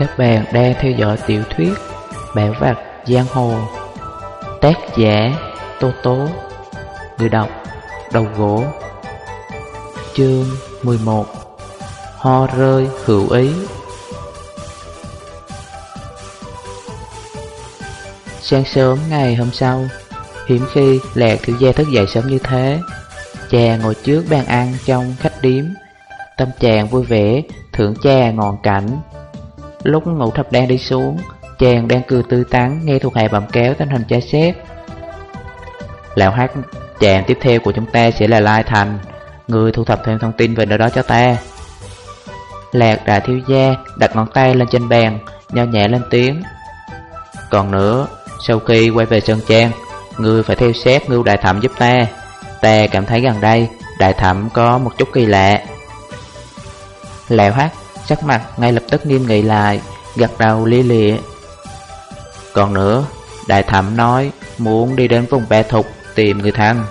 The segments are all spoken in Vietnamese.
Các bạn đang theo dõi tiểu thuyết Bảo vật Giang Hồ. Tác giả Tô Tố. Người đọc Đầu gỗ. Chương 11 Ho rơi hữu ý. Sáng sớm ngày hôm sau, Hiếm khi Lạc Thiếu Gia thức dậy sớm như thế. Chàng ngồi trước bàn ăn trong khách điếm, Tâm chàng vui vẻ, Thưởng cha ngọn cảnh. Lúc ngủ thập đang đi xuống, Chàng đang cười tươi tắn, Nghe thuộc hạ bẩm kéo tình hình trái xét Lão hát. Chàng tiếp theo của chúng ta sẽ là Lai Thành, Người thu thập thêm thông tin về nơi đó cho ta Lạc đại thiếu gia đặt ngón tay lên trên bàn nhao nhẹ lên tiếng Còn nữa, Sau khi quay về Sơn Trang Ngươi phải theo xét ngưu đại thẩm giúp ta Ta cảm thấy gần đây, Đại thẩm có một chút kỳ lạ Lão hát sắc mặt ngay lập tức nghiêm nghị lại, gật đầu lia lịa. Còn nữa, đại thẩm nói muốn đi đến vùng bè thục tìm người thân.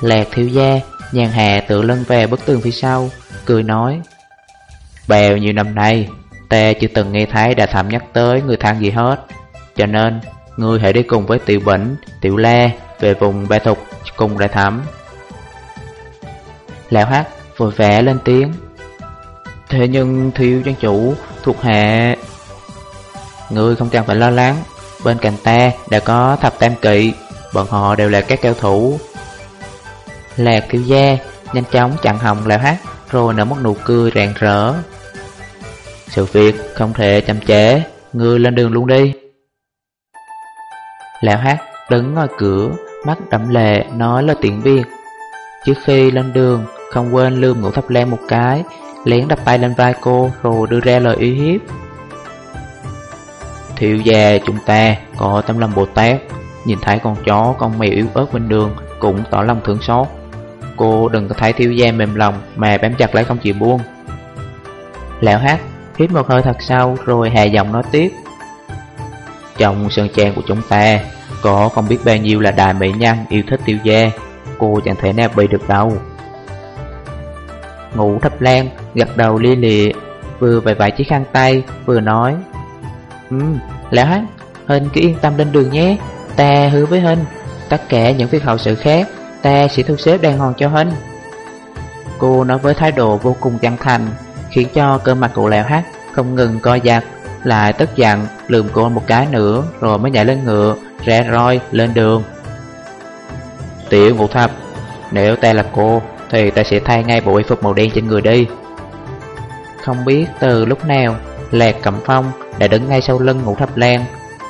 Lạc thiếu gia, nhàn hạ tự lưng về bức tường phía sau, cười nói. Bèo nhiều năm nay, ta chưa từng nghe thấy đại thẩm nhắc tới người thân gì hết. Cho nên, ngươi hãy đi cùng với tiểu bỉnh, tiểu la về vùng bè thục cùng đại thẩm. Lão Hắc vội vẽ lên tiếng. Thế nhưng thiếu trang chủ thuộc hạ Ngươi không cần phải lo lắng. Bên cạnh ta đã có thập tam kỵ, Bọn họ đều là các cao thủ. Lạc thiếu gia, Nhanh chóng chặn hồng lão hát Rồi nở một nụ cười rạng rỡ. Sự việc không thể chậm trễ, Ngươi lên đường luôn đi. Lão hát đứng ngoài cửa, Mắt đậm lệ, nói là tiện biệt Trước khi lên đường, Không quên lương ngũ thập lan một cái lén đập tay lên vai cô rồi đưa ra lời uy hiếp. Thiếu gia chúng ta có tâm lòng Bồ Tát, nhìn thấy con chó, con mèo yếu ớt bên đường cũng tỏ lòng thương xót. Cô đừng có thấy thiếu gia mềm lòng mà bám chặt lấy không chịu buông. Lão hát hít một hơi thật sâu rồi hạ giọng nói tiếp. Trong sơn trang của chúng ta có không biết bao nhiêu là đại mỹ nhân yêu thích tiêu gia, cô chẳng thể nào bị được đâu. Ngủ thập lan gật đầu lia lịa, vừa vài vài chiếc khăn tay, vừa nói Ừm, lão hắn, Hình cứ yên tâm lên đường nhé, ta hứa với Hình, tất cả những việc hậu sự khác, ta sẽ thu xếp đàng hoàng cho Hình. Cô nói với thái độ vô cùng chân thành, khiến cho cơ mặt của lão hát không ngừng co giật, lại tức giận lườm cô một cái nữa rồi mới nhảy lên ngựa, rẽ roi lên đường. Tiểu ngũ thập, nếu ta là cô thì ta sẽ thay ngay bộ y phục màu đen trên người đi. Không biết từ lúc nào, Lạc Cẩm Phong đã đứng ngay sau lưng ngũ thập lan,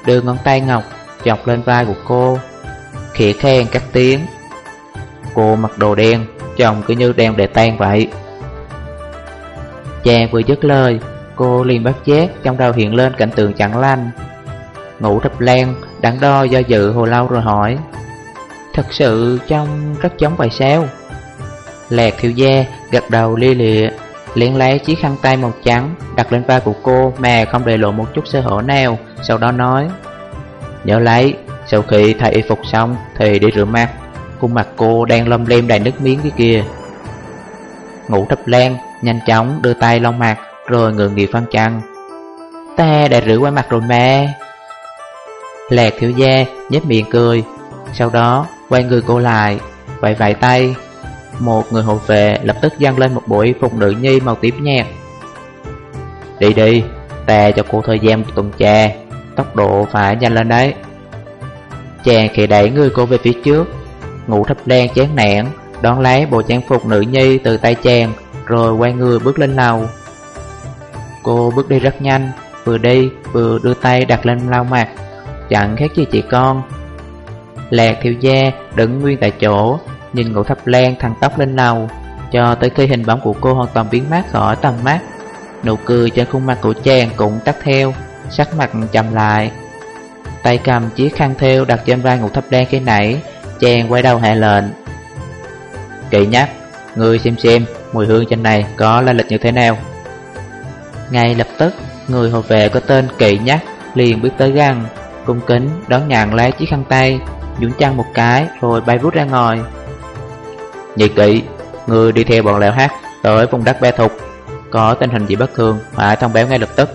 Đưa ngón tay ngọc chọc lên vai của cô Khỉa khen các tiếng. Cô mặc đồ đen Chồng cứ như đem để tan vậy. Chàng vừa dứt lời, Cô liền bắt giác Trong đầu hiện lên cảnh tượng chẳng lành. Ngũ thập lan đắn đo do dự hồi lâu rồi hỏi, Thật sự trông rất giống vậy sao? Lạc thiếu gia gật đầu lia lịa liền lấy chiếc khăn tay màu trắng đặt lên vai của cô mà không để lộ một chút sơ hở nào, sau đó nói Nhớ lấy, sau khi thay y phục xong thì đi rửa mặt, khuôn mặt cô đang lom lem đầy nước miếng cái kia. Ngủ thập lan, nhanh chóng đưa tay lau mặt rồi ngừng nghỉ phân chăn. Ta đã rửa qua mặt rồi mà. Lạc thiếu gia nhếch miệng cười, sau đó quay người cô lại, vậy vậy tay một người hộ vệ lập tức dâng lên một buổi phục nữ nhi màu tím nhạt. Đi đi, ta cho cô thời gian một tuần tra Tốc độ phải nhanh lên đấy. Chàng khẽ đẩy người cô về phía trước Ngủ thấp đen chán nản Đón lấy bộ trang phục nữ nhi từ tay chàng Rồi quay người bước lên lầu. Cô bước đi rất nhanh Vừa đi vừa đưa tay đặt lên lau mặt Chẳng khác gì chị con. Lạc thiệu gia đứng nguyên tại chỗ Nhìn ngũ thập lan thằng tóc lên lầu, Cho tới khi hình bóng của cô hoàn toàn biến mất khỏi tầm mắt. Nụ cười trên khuôn mặt của chàng cũng tắt theo, Sắc mặt chậm lại. Tay cầm chiếc khăn theo đặt trên vai ngũ thập đen khi nãy, Chàng quay đầu hạ lệnh. Kỵ nhắc, Ngươi xem xem mùi hương trên này có la lịch như thế nào. Ngay lập tức, Người hộ vệ có tên Kỵ nhắc liền bước tới gần, Cung kính đón nhận lấy chiếc khăn tay Dũng chăn một cái rồi bay vút ra ngoài. Nhị kỵ, người đi theo bọn lão hát tới vùng đất ba Thục. Có tình hình gì bất thường phải thông báo ngay lập tức.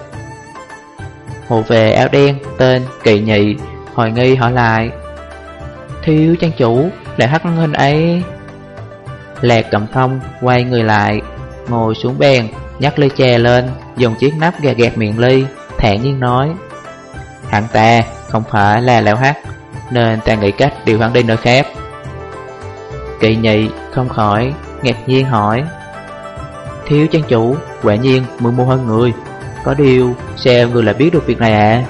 Hộ về áo đen tên Kỳ Nhị Hồi nghi hỏi lại. Thiếu trang chủ lại hắc hình ấy. Lạc cầm thông quay người lại Ngồi xuống bèn nhắc ly chè lên Dùng chiếc nắp gạt gạt miệng ly thản nhiên nói. Hắn ta không phải là lão hát Nên ta nghĩ cách điều hắn đi nơi khác. Kỳ nhị không khỏi, ngạc nhiên hỏi. Thiếu trang chủ, quả nhiên mượn mua hơn người. Có điều xem người lại biết được việc này à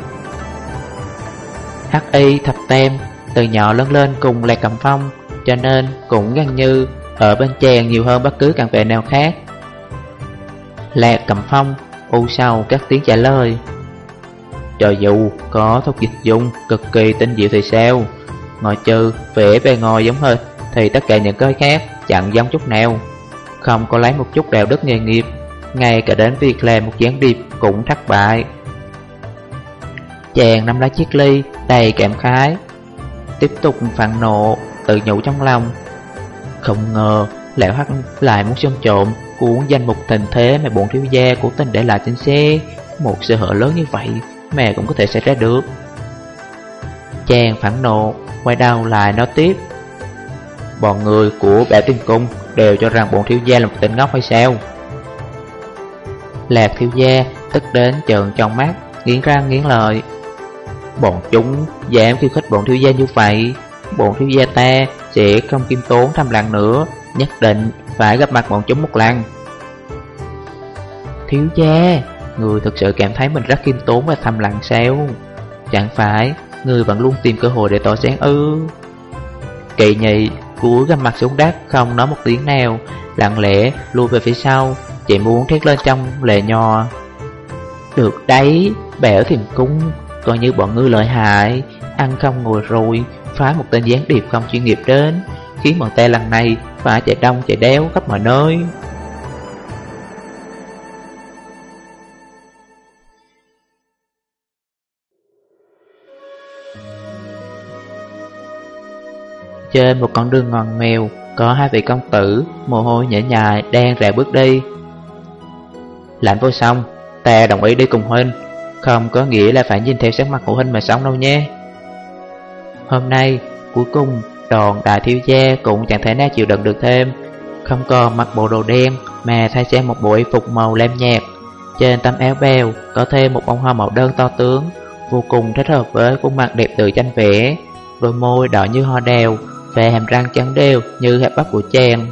Hắc y thập tem từ nhỏ lớn lên cùng Lạc Cẩm Phong, Cho nên cũng gần như ở bên chàng nhiều hơn bất cứ càng vệ nào khác. Lạc Cẩm Phong u sau các tiếng trả lời. Cho dù có thuốc dịch dung cực kỳ tinh diệu thì sao? Ngoài trừ vẻ bề ngoài giống hệt, Thì tất cả những cái khác chẳng giống chút nào. Không có lấy một chút đạo đức nghề nghiệp, Ngay cả đến việc làm một gián điệp cũng thất bại. Chàng nắm lấy chiếc ly, đầy cảm khái, Tiếp tục phản nộ, Tự nhủ trong lòng. Không ngờ Lão Hắc lại muốn xông trộm, Cuốn danh mục tình thế mà bọn thiếu gia cố tình để lại trên xe. Một sự hở lớn như vậy Mẹ cũng có thể xảy ra được. Chàng phản nộ, Quay đầu lại nói tiếp. Bọn người của Bảo tiên cung Đều cho rằng bọn thiếu gia là một tên ngốc hay sao? Lạc thiếu gia tức đến trợn trong mắt, Nghiến răng nghiến lợi. Bọn chúng dám khiêu khích bọn thiếu gia như vậy, Bọn thiếu gia ta sẽ không kiêm tốn thăm lần nữa, Nhất định phải gặp mặt bọn chúng một lần. Thiếu gia, Người thực sự cảm thấy mình rất kiêm tốn và thầm lặng sao? Chẳng phải Người vẫn luôn tìm cơ hội để tỏ sáng ư? Kỳ nhị Cúi gầm mặt xuống đất, không nói một tiếng nào. Lặng lẽ, lùi về phía sau Chỉ muốn thét lên trong lệ nhò. Được đấy, Bẻo thiền cung Coi như bọn ngươi lợi hại. Ăn không ngồi rồi, Phá một tên gián điệp không chuyên nghiệp đến, Khiến bọn ta lần này phải chạy đông chạy đéo khắp mọi nơi. Trên một con đường ngòn mèo Có hai vị công tử, Mồ hôi nhễ nhại đang rè bước đi. Lạnh vô xong Ta đồng ý đi cùng Huynh, không có nghĩa là phải nhìn theo sắc mặt của Huynh mà sống đâu nhé. Hôm nay, cuối cùng, đoàn đại thiếu gia cũng chẳng thể nào chịu đựng được thêm. Không còn mặc bộ đồ đen mà thay sang một bộ y phục màu lam nhạt. Trên tấm áo bèo có thêm một bông hoa màu đơn to tướng, Vô cùng thích hợp với khuôn mặt đẹp từ tranh vẽ Đôi môi đỏ như hoa đèo về hàm răng trắng đều như hẹp bắp của chàng.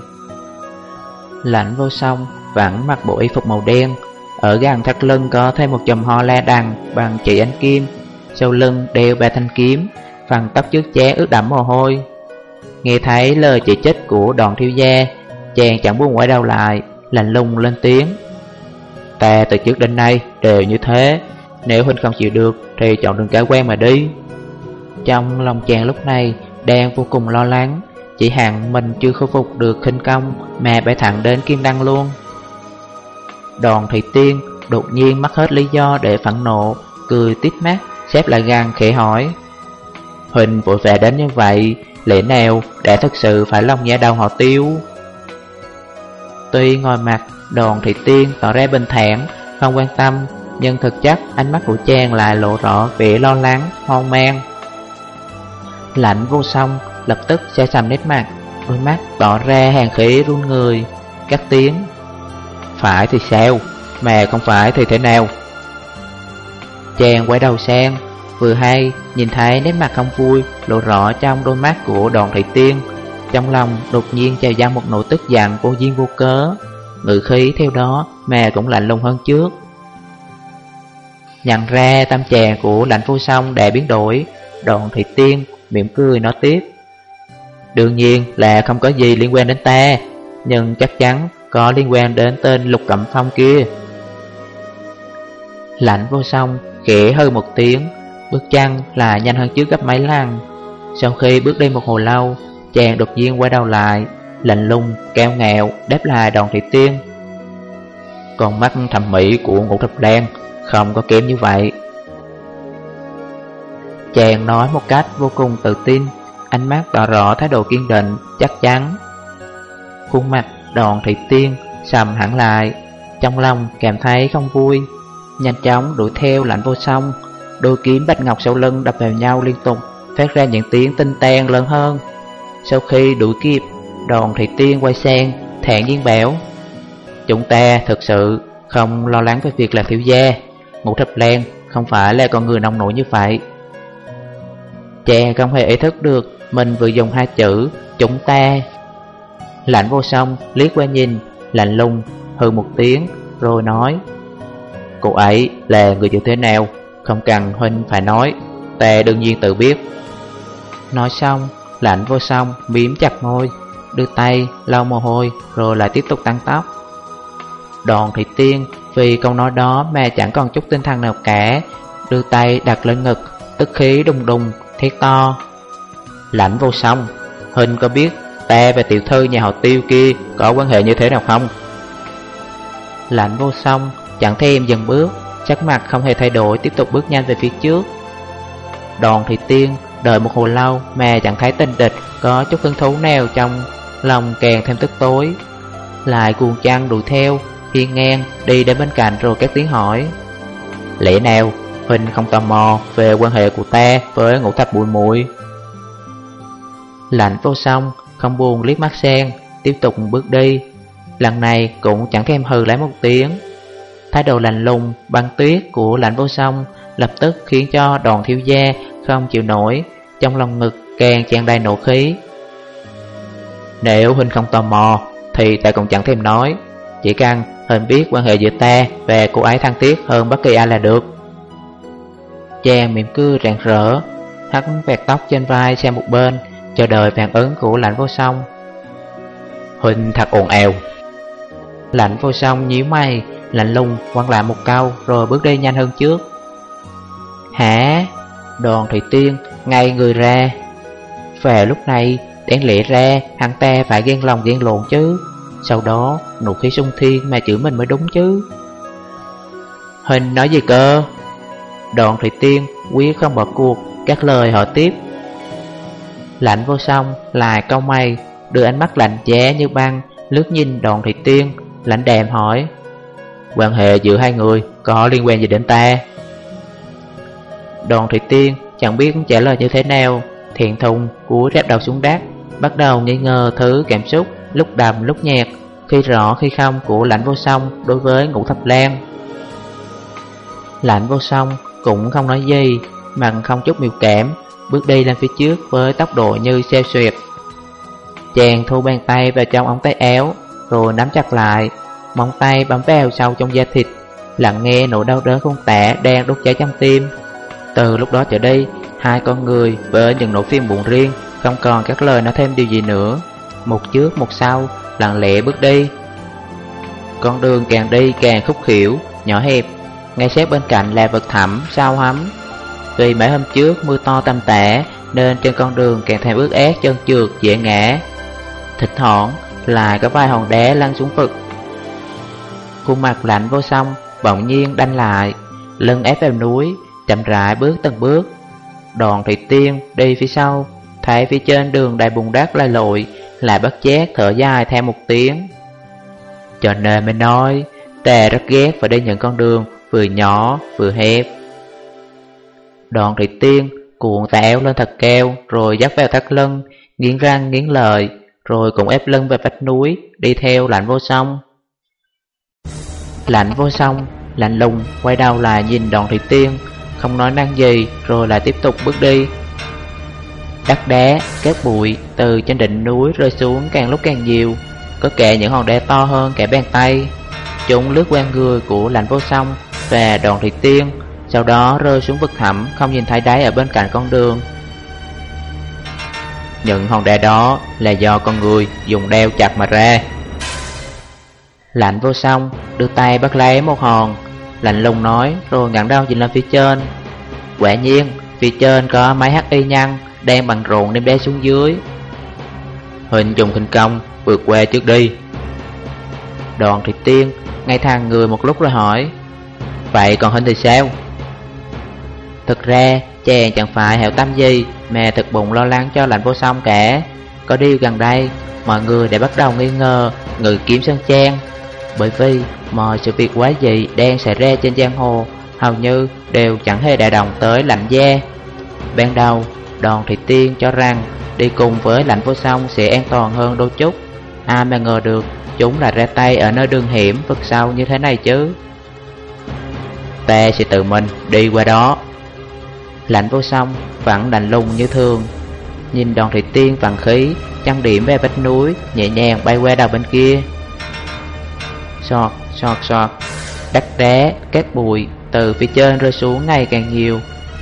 Lạnh vô song vẫn mặc bộ y phục màu đen. Ở gần thắt lưng có thêm một chùm hoa la đằng bằng chỉ ánh kim. Sau lưng đeo ba thanh kiếm, Phần tóc trước ché ướt đẫm mồ hôi. Nghe thấy lời chỉ trích của đoàn thiếu gia, Chàng chẳng buông quay đầu lại, Lạnh lùng lên tiếng. Ta từ trước đến nay đều như thế, Nếu huynh không chịu được Thì chọn đường cái quen mà đi. Trong lòng chàng lúc này đang vô cùng lo lắng. Chỉ hẳn mình chưa khôi phục được khinh công Mà bay thẳng đến kim đăng luôn. Đoàn thủy tiên đột nhiên mất hết lý do để phẫn nộ Cười tít mắt xếp lại gan khẽ hỏi. Huỳnh vội về đến như vậy Lẽ nào đã thực sự phải lòng nhà đầu họ tiêu? Tuy ngồi mặt đoàn thị tiên tỏ ra bình thản Không quan tâm Nhưng thực chất ánh mắt của chàng lại lộ rõ vẻ lo lắng, hoang mang. Lạnh vô song, lập tức xe sầm nét mặt, Đôi mắt tỏ ra hàng khí run người. Cắt tiếng, phải thì sao? Mà không phải thì thế nào? Chàng quay đầu sang, Vừa hay nhìn thấy nét mặt không vui Lộ rõ trong đôi mắt của đoàn thị tiên. Trong lòng đột nhiên trào ra một nỗi tức giận vô duyên vô cớ. Ngự khí theo đó mà cũng lạnh lùng hơn trước. Nhận ra tâm trạng của lạnh vô song đã biến đổi, Đoàn thị tiên mỉm cười nói tiếp Đương nhiên là không có gì liên quan đến ta Nhưng chắc chắn có liên quan đến tên Lục Cẩm Phong kia. Lạnh vô song, khẽ hơi một tiếng, bước chân là nhanh hơn trước gấp mấy lần. Sau khi bước đi một hồi lâu, chàng đột nhiên quay đầu lại, lạnh lùng, keo ngạo đáp lại đòn thị tiên. Còn mắt thẩm mỹ của ngũ thập đen không có kém như vậy. Chàng nói một cách vô cùng tự tin, ánh mắt tỏ rõ thái độ kiên định, chắc chắn. Khuôn mặt Đoàn thị tiên sầm hẳn lại Trong lòng cảm thấy không vui. Nhanh chóng đuổi theo lạnh vô song đôi kiếm bạch ngọc sau lưng đập vào nhau liên tục Phát ra những tiếng tinh tan lớn hơn. Sau khi đuổi kịp Đòn thị tiên quay sang Thản nhiên bảo Chúng ta thực sự không lo lắng về việc làm thiếu gia. Ngũ thập len không phải là con người nông nổi như vậy. Chàng không hề ý thức được Mình vừa dùng hai chữ Chúng ta Lạnh vô song liếc qua nhìn, Lạnh lùng, hừ một tiếng, Rồi nói, Cô ấy là người như thế nào? Không cần Huynh phải nói, Ta đương nhiên tự biết. Nói xong, Lạnh vô song, miếm chặt môi, Đưa tay lau mồ hôi, Rồi lại tiếp tục tăng tóc Đòn thị tiên, Vì câu nói đó mà chẳng còn chút tinh thần nào cả, Đưa tay đặt lên ngực, Tức khí đùng đùng thét to. Lạnh vô song Huynh có biết ta và tiểu thư nhà họ tiêu kia Có quan hệ như thế nào không? Lạnh vô song, Chẳng thêm dần bước Chắc mặt không hề thay đổi, Tiếp tục bước nhanh về phía trước. Đòn thị tiên Đợi một hồi lâu mà chẳng thấy tình địch Có chút hứng thú nào trong Lòng càng thêm tức tối. Lại cuồng chăn đuổi theo, Hiên ngang đi đến bên cạnh rồi các tiếng hỏi, Lẽ nào Huynh không tò mò về quan hệ của ta với ngũ thập bụi muội. Lạnh vô song Không buồn liếc mắt sen Tiếp tục bước đi. Lần này cũng chẳng thèm hừ lấy một tiếng. Thái độ lạnh lùng, băng tuyết của lạnh vô song Lập tức khiến cho đoàn thiếu gia không chịu nổi Trong lòng ngực càng tràn đầy nổ khí. Nếu huynh không tò mò Thì ta cũng chẳng thèm nói Chỉ cần hình biết quan hệ giữa ta Và cô ấy thăng tiết hơn bất kỳ ai là được. Chàng mỉm cười rạng rỡ Hắn vẹt tóc trên vai sang một bên, Chờ đợi phản ứng của lạnh vô song. Huynh thật ồn ào Lạnh vô song nhíu mày, Lạnh lùng quăng lại một câu Rồi bước đi nhanh hơn trước. Hả? Đoàn thủy tiên, ngay người ra. Về lúc này Đáng lẽ ra, hắn ta phải ghen lòng ghen lộn chứ. Sau đó, nụ khí sung thiên mà chữ mình mới đúng chứ. Hình nói gì cơ? Đoạn thủy tiên quyết không bỏ cuộc, Các lời hỏi tiếp. Lạnh vô song, lại câu mày, Đưa ánh mắt lạnh giá như băng, Lướt nhìn đoạn thủy tiên, Lạnh đèm hỏi, Quan hệ giữa hai người có liên quan gì đến ta? Đoàn thủy tiên chẳng biết trả lời như thế nào Thiện thùng cúi ráp đầu xuống đát Bắt đầu nghi ngờ thứ cảm xúc, Lúc đầm, lúc nhạt Khi rõ, khi không của lãnh vô song Đối với ngũ thập lan. Lãnh vô song cũng không nói gì Mặn không chút miêu cảm Bước đi lên phía trước với tốc độ như xe xuyệt Chàng thu bàn tay vào trong ống tay áo, Rồi nắm chặt lại, Móng tay bấm vào sâu trong da thịt, Lặng nghe nỗi đau đớn không tả đang đốt cháy trong tim. Từ lúc đó trở đi, Hai con người với những nỗi phim buồn riêng Không còn các lời nói thêm điều gì nữa. Một trước, một sau, Lặng lẽ bước đi. Con đường càng đi càng khúc khỉu, Nhỏ hẹp ngay sát bên cạnh là vực thẳm, sao hắm Vì mấy hôm trước mưa to tầm tẻ, Nên trên con đường càng thêm ướt át chân trượt dễ ngã. Thỉnh thoảng, lại có vài hòn đá lăn xuống vực. Khuôn mặt lạnh vô song, Bỗng nhiên đanh lại. Lưng ép vào núi, Chậm rãi bước từng bước. Đoàn thị tiên đi phía sau, Thấy phía trên đường đầy bùn đất lai lội, Lại bất giác thở dài theo một tiếng. Cho nên mới nói Ta rất ghét phải đi những con đường Vừa nhỏ vừa hẹp Đoàn thị tiên cuộn tảo lên thật keo Rồi dắt vào thắt lưng Nghiến răng nghiến lợi Rồi cũng ép lưng về vách núi Đi theo lạnh vô song Lạnh vô song, lạnh lùng, quay đầu lại nhìn đoàn thủy tiên, không nói năng gì rồi lại tiếp tục bước đi. Đất đá, các bụi từ trên đỉnh núi rơi xuống càng lúc càng nhiều, có kẻ những hòn đá to hơn cả bàn tay. Chúng lướt qua người của lạnh vô song và đoàn thủy tiên, sau đó rơi xuống vực thẳm không nhìn thấy đáy ở bên cạnh con đường. Những hòn đá đó là do con người dùng đeo chặt mà ra. Lạnh vô song, đưa tay bắt lấy một hòn Lạnh lùng nói rồi ngẩng đầu nhìn lên phía trên Quả nhiên, phía trên có máy hắc y nhăn Đang bằng rộn đem đe xuống dưới hình dùng kinh công vượt qua trước đi Đoàn thịt tiên ngay thằng người một lúc rồi hỏi Vậy còn hình thì sao? Thực ra chàng chẳng phải hẻo tâm gì Mà thực bụng lo lắng cho lạnh vô song cả Có điều gần đây Mọi người đã bắt đầu nghi ngờ Người kiếm Sơn Trang bởi vì mọi sự việc quá dị đang xảy ra trên giang hồ hầu như đều chẳng hề đại đồng tới lạnh da. Ban đầu, đoàn thị tiên cho rằng đi cùng với lạnh vô song sẽ an toàn hơn đôi chút. Ai mà ngờ được chúng lại ra tay ở nơi đường hiểm vực sâu như thế này chứ. Ta sẽ tự mình đi qua đó. Lạnh vô song vẫn lạnh lùng như thường. Nhìn đoàn thị tiên vàng khí, chăn điểm về vách núi, nhẹ nhàng bay qua đầu bên kia. Sọt, sọt, sọt, đất đá, cát bụi từ phía trên rơi xuống ngày càng nhiều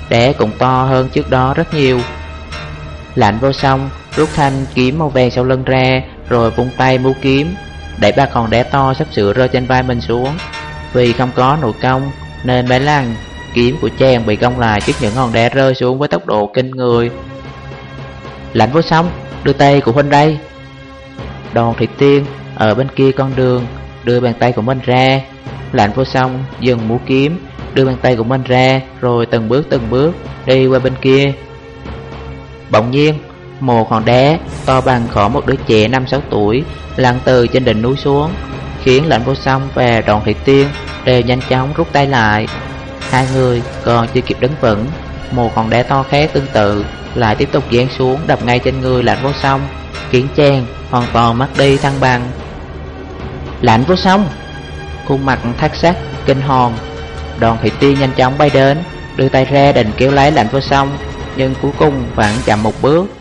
Đá cũng to hơn trước đó rất nhiều Lạnh vô song rút thanh kiếm màu vàng sau lưng ra rồi vung tay mua kiếm. Đẩy ba con đá to, sắp sửa rơi trên vai mình xuống. Vì không có nội công, Nên bé lần kiếm của chàng bị cong lại trước những hòn đá rơi xuống với tốc độ kinh người. Lạnh vô song, đưa tay của huynh đây. Đòn thị tiên ở bên kia con đường, Đưa bàn tay của mình ra. Lạnh vô song, dừng mũ kiếm, Đưa bàn tay của mình ra, Rồi từng bước từng bước Đi qua bên kia. Bỗng nhiên một hòn đá to bằng khỏ một đứa trẻ 5-6 tuổi Lăn từ trên đỉnh núi xuống. Khiến lệnh vô song và đoàn thị tiên Đều nhanh chóng rút tay lại. Hai người còn chưa kịp đứng vững Một hòn đá to khác tương tự Lại tiếp tục giáng xuống đập ngay trên người lạnh vô song Khiến chàng hoàn toàn mất đi thăng bằng. Lạnh vô song! Khuôn mặt thác sắc, kinh hồn. Đoàn thị tiên nhanh chóng bay đến Đưa tay ra định kéo lấy lạnh vô song Nhưng cuối cùng vẫn chậm một bước.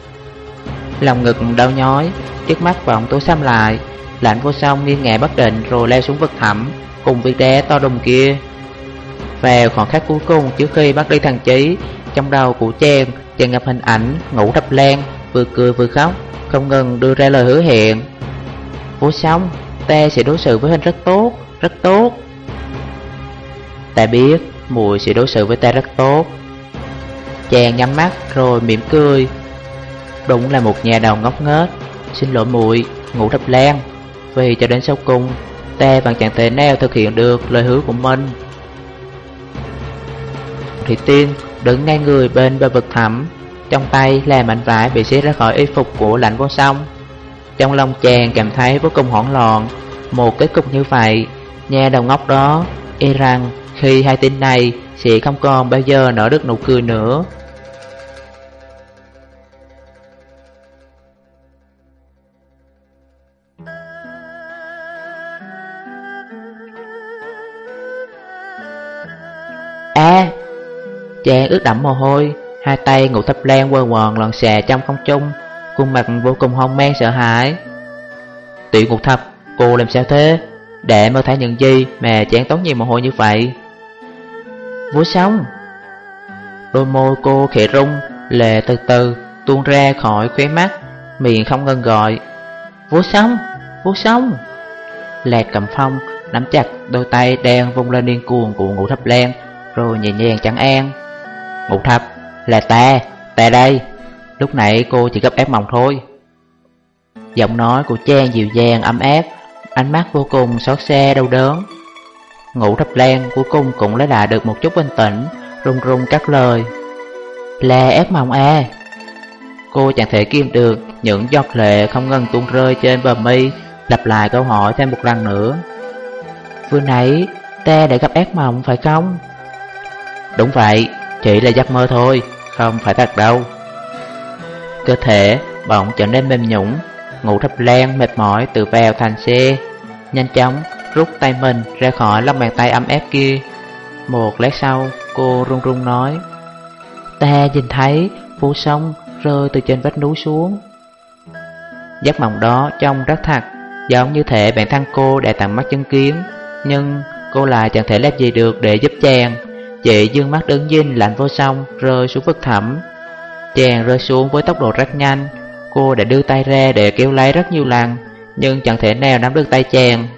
Lòng ngực đau nhói, Trước mắt vọng tối xăm lại. Lạnh vô song, nghiêng ngẹ bất định, Rồi leo xuống vực thẳm, Cùng viên đá to đùng kia. Vào khoảng khắc cuối cùng, trước khi bắt đi thằng chí, Trong đầu của chàng Chàng ngập hình ảnh ngủ đập len Vừa cười vừa khóc, Không ngừng đưa ra lời hứa hẹn. Vô song, Ta sẽ đối xử với hình rất tốt Rất tốt. Ta biết mùi sẽ đối xử với ta rất tốt. Chàng nhắm mắt rồi mỉm cười Đúng là một nhà đầu ngốc nghếch. Xin lỗi muội, ngủ thập lan Vì cho đến sau cùng, Ta vẫn chẳng thể nào thực hiện được lời hứa của mình. Thủy tiên đứng ngay người bên bờ vực thẳm, Trong tay là mảnh vải bị xé ra khỏi y phục của lạnh vô sông Trong lòng chàng cảm thấy vô cùng hoảng loạn. Một kết cục như vậy, Nhà đầu ngốc đó E rằng khi hai tin này sẽ không còn bao giờ nở được nụ cười nữa. Chàng ướt đẫm mồ hôi, Hai tay ngủ thấp len quơ quần lòn xè trong không trung, Khuôn mặt vô cùng hoang mang sợ hãi. Tiểu ngục thập, Cô làm sao thế? Để mơ thấy những gì mà chán tốn nhiều mồ hôi như vậy. Vô sống Đôi môi cô khẽ rung, Lệ từ từ, tuôn ra khỏi khóe mắt, Miệng không ngừng gọi. Vô sống Vô sống Lẹt cầm phong Nắm chặt đôi tay đen vung lên điên cuồng của ngũ thập len Rồi nhẹ nhàng chẳng an. Ngũ thập Là ta Ta đây. Lúc nãy cô chỉ gấp ép mỏng thôi. Giọng nói của Trang dịu dàng ấm áp. Ánh mắt vô cùng xót xa đau đớn. Ngũ thập lan cuối cùng cũng lấy lại được một chút bình tĩnh Run run cắt lời. Là ép mộng à? Cô chẳng thể kiêm được những giọt lệ không ngừng tuôn rơi trên bờ mi Lặp lại câu hỏi thêm một lần nữa. Vừa nãy ta đã gặp ác mộng phải không? Đúng vậy, chỉ là giấc mơ thôi, không phải thật đâu. Cơ thể bỗng trở nên mềm nhũng Ngủ thập len mệt mỏi từ vào thành xe. Nhanh chóng rút tay mình ra khỏi lòng bàn tay ấm ép kia. Một lát sau cô run run nói Ta nhìn thấy vô sông rơi từ trên vách núi xuống. Giấc mộng đó trông rất thật Giống như thể bản thân cô đã tặng mắt chứng kiến Nhưng cô lại chẳng thể làm gì được để giúp chàng. Chị dương mắt đứng dinh, lạnh vô sông rơi xuống vực thẳm. Chàng rơi xuống với tốc độ rất nhanh. Cô đã đưa tay ra để kéo lấy rất nhiều lần, Nhưng chẳng thể nào nắm được tay chàng.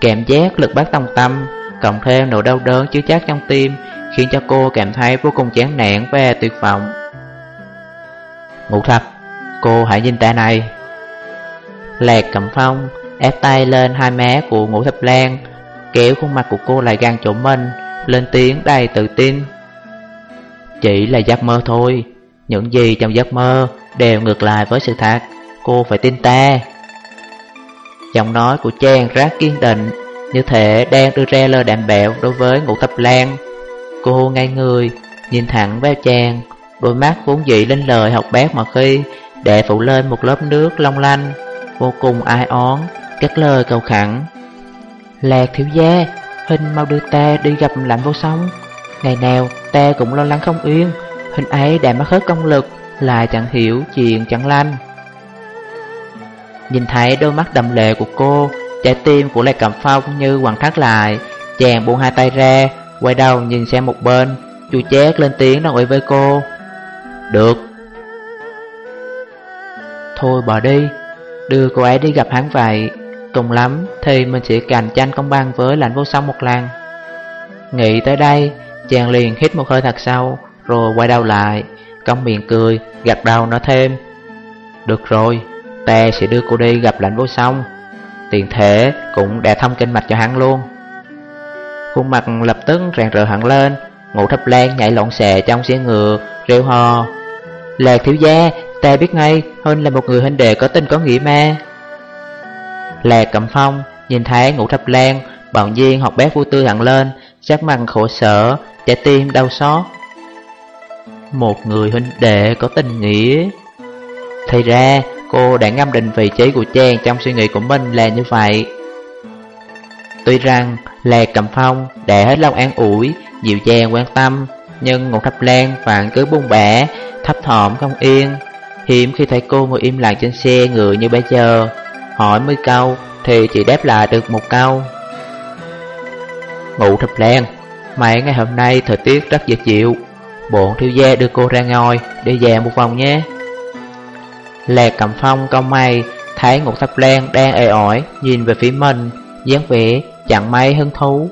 Cảm giác lực bác tòng tâm, Cộng thêm nỗi đau đớn chứa chát trong tim, Khiến cho cô cảm thấy vô cùng chán nản và tuyệt vọng. Ngủ thật Cô hãy nhìn ta này. Lạc cầm phong ép tay lên hai má của ngũ thập lan Kéo khuôn mặt của cô lại gần chỗ mình. Lên tiếng đầy tự tin. Chỉ là giấc mơ thôi Những gì trong giấc mơ đều ngược lại với sự thật Cô phải tin ta. Giọng nói của Trang rất kiên định Như thể đang đưa ra lời đảm bẹo đối với ngũ tập lan Cô ngay người, nhìn thẳng vào chàng Đôi mắt vốn dị lên lời học bác mà khi Để phủ lên một lớp nước long lanh Vô cùng ai ón Các lời cầu khẳng. Lạc thiếu gia Hình mau đưa ta đi gặp lạnh vô sông Ngày nào ta cũng lo lắng không yên. Hình ấy đã mất hết công lực, Lại chẳng hiểu chuyện chẳng lanh Nhìn thấy đôi mắt đầm lệ của cô, Trái tim của Lê Cẩm Phong như hoàng thắt lại. Chàng buông hai tay ra, Quay đầu nhìn xem một bên Chú chét lên tiếng đồng ý với cô. Được. Thôi bỏ đi, Đưa cô ấy đi gặp hắn vậy. Cùng lắm, thì mình sẽ cạnh tranh công bằng với lãnh vô song một lần Nghĩ tới đây, Chàng liền hít một hơi thật sâu, Rồi quay đầu lại, Cong miệng cười, Gật đầu nói thêm. Được rồi, Ta sẽ đưa cô đi gặp lãnh vô song. Tiền thể cũng đã thông kinh mạch cho hắn luôn. Khuôn mặt lập tức rạng rỡ hẳn lên, Ngũ thập lan nhảy lộn xệ trong xe ngựa, Rêu hò. Lạc thiếu gia, Ta biết ngay Hơn là một người huynh đệ có tình có nghĩa mà. Lè cầm phong Nhìn thấy ngũ thập lan, Bọn nhiên học bé vui tươi hẳn lên, Sắc mặt khổ sở, Trái tim đau xót. Một người huynh đệ có tình nghĩa. Thì ra, cô đã ngâm định vị trí của chàng Trong suy nghĩ của mình là như vậy. Tuy rằng lè cầm phong đã hết lòng an ủi, Dịu dàng quan tâm, Nhưng ngũ thập lan vẫn cứ buông bẻ Thấp thỏm không yên. Hiếm khi thấy cô ngồi im lặng trên xe ngựa như bây giờ. Hỏi 10 câu thì chỉ đáp lại được một câu Ngủ thập len, Mấy ngày hôm nay thời tiết rất dễ chịu. Bọn thiếu gia đưa cô ra ngồi để dạo một vòng nhé. Lạc cầm phong câu mày Thấy ngục thập lan đang ê ỏi Nhìn về phía mình dáng vẻ chẳng may hứng thú.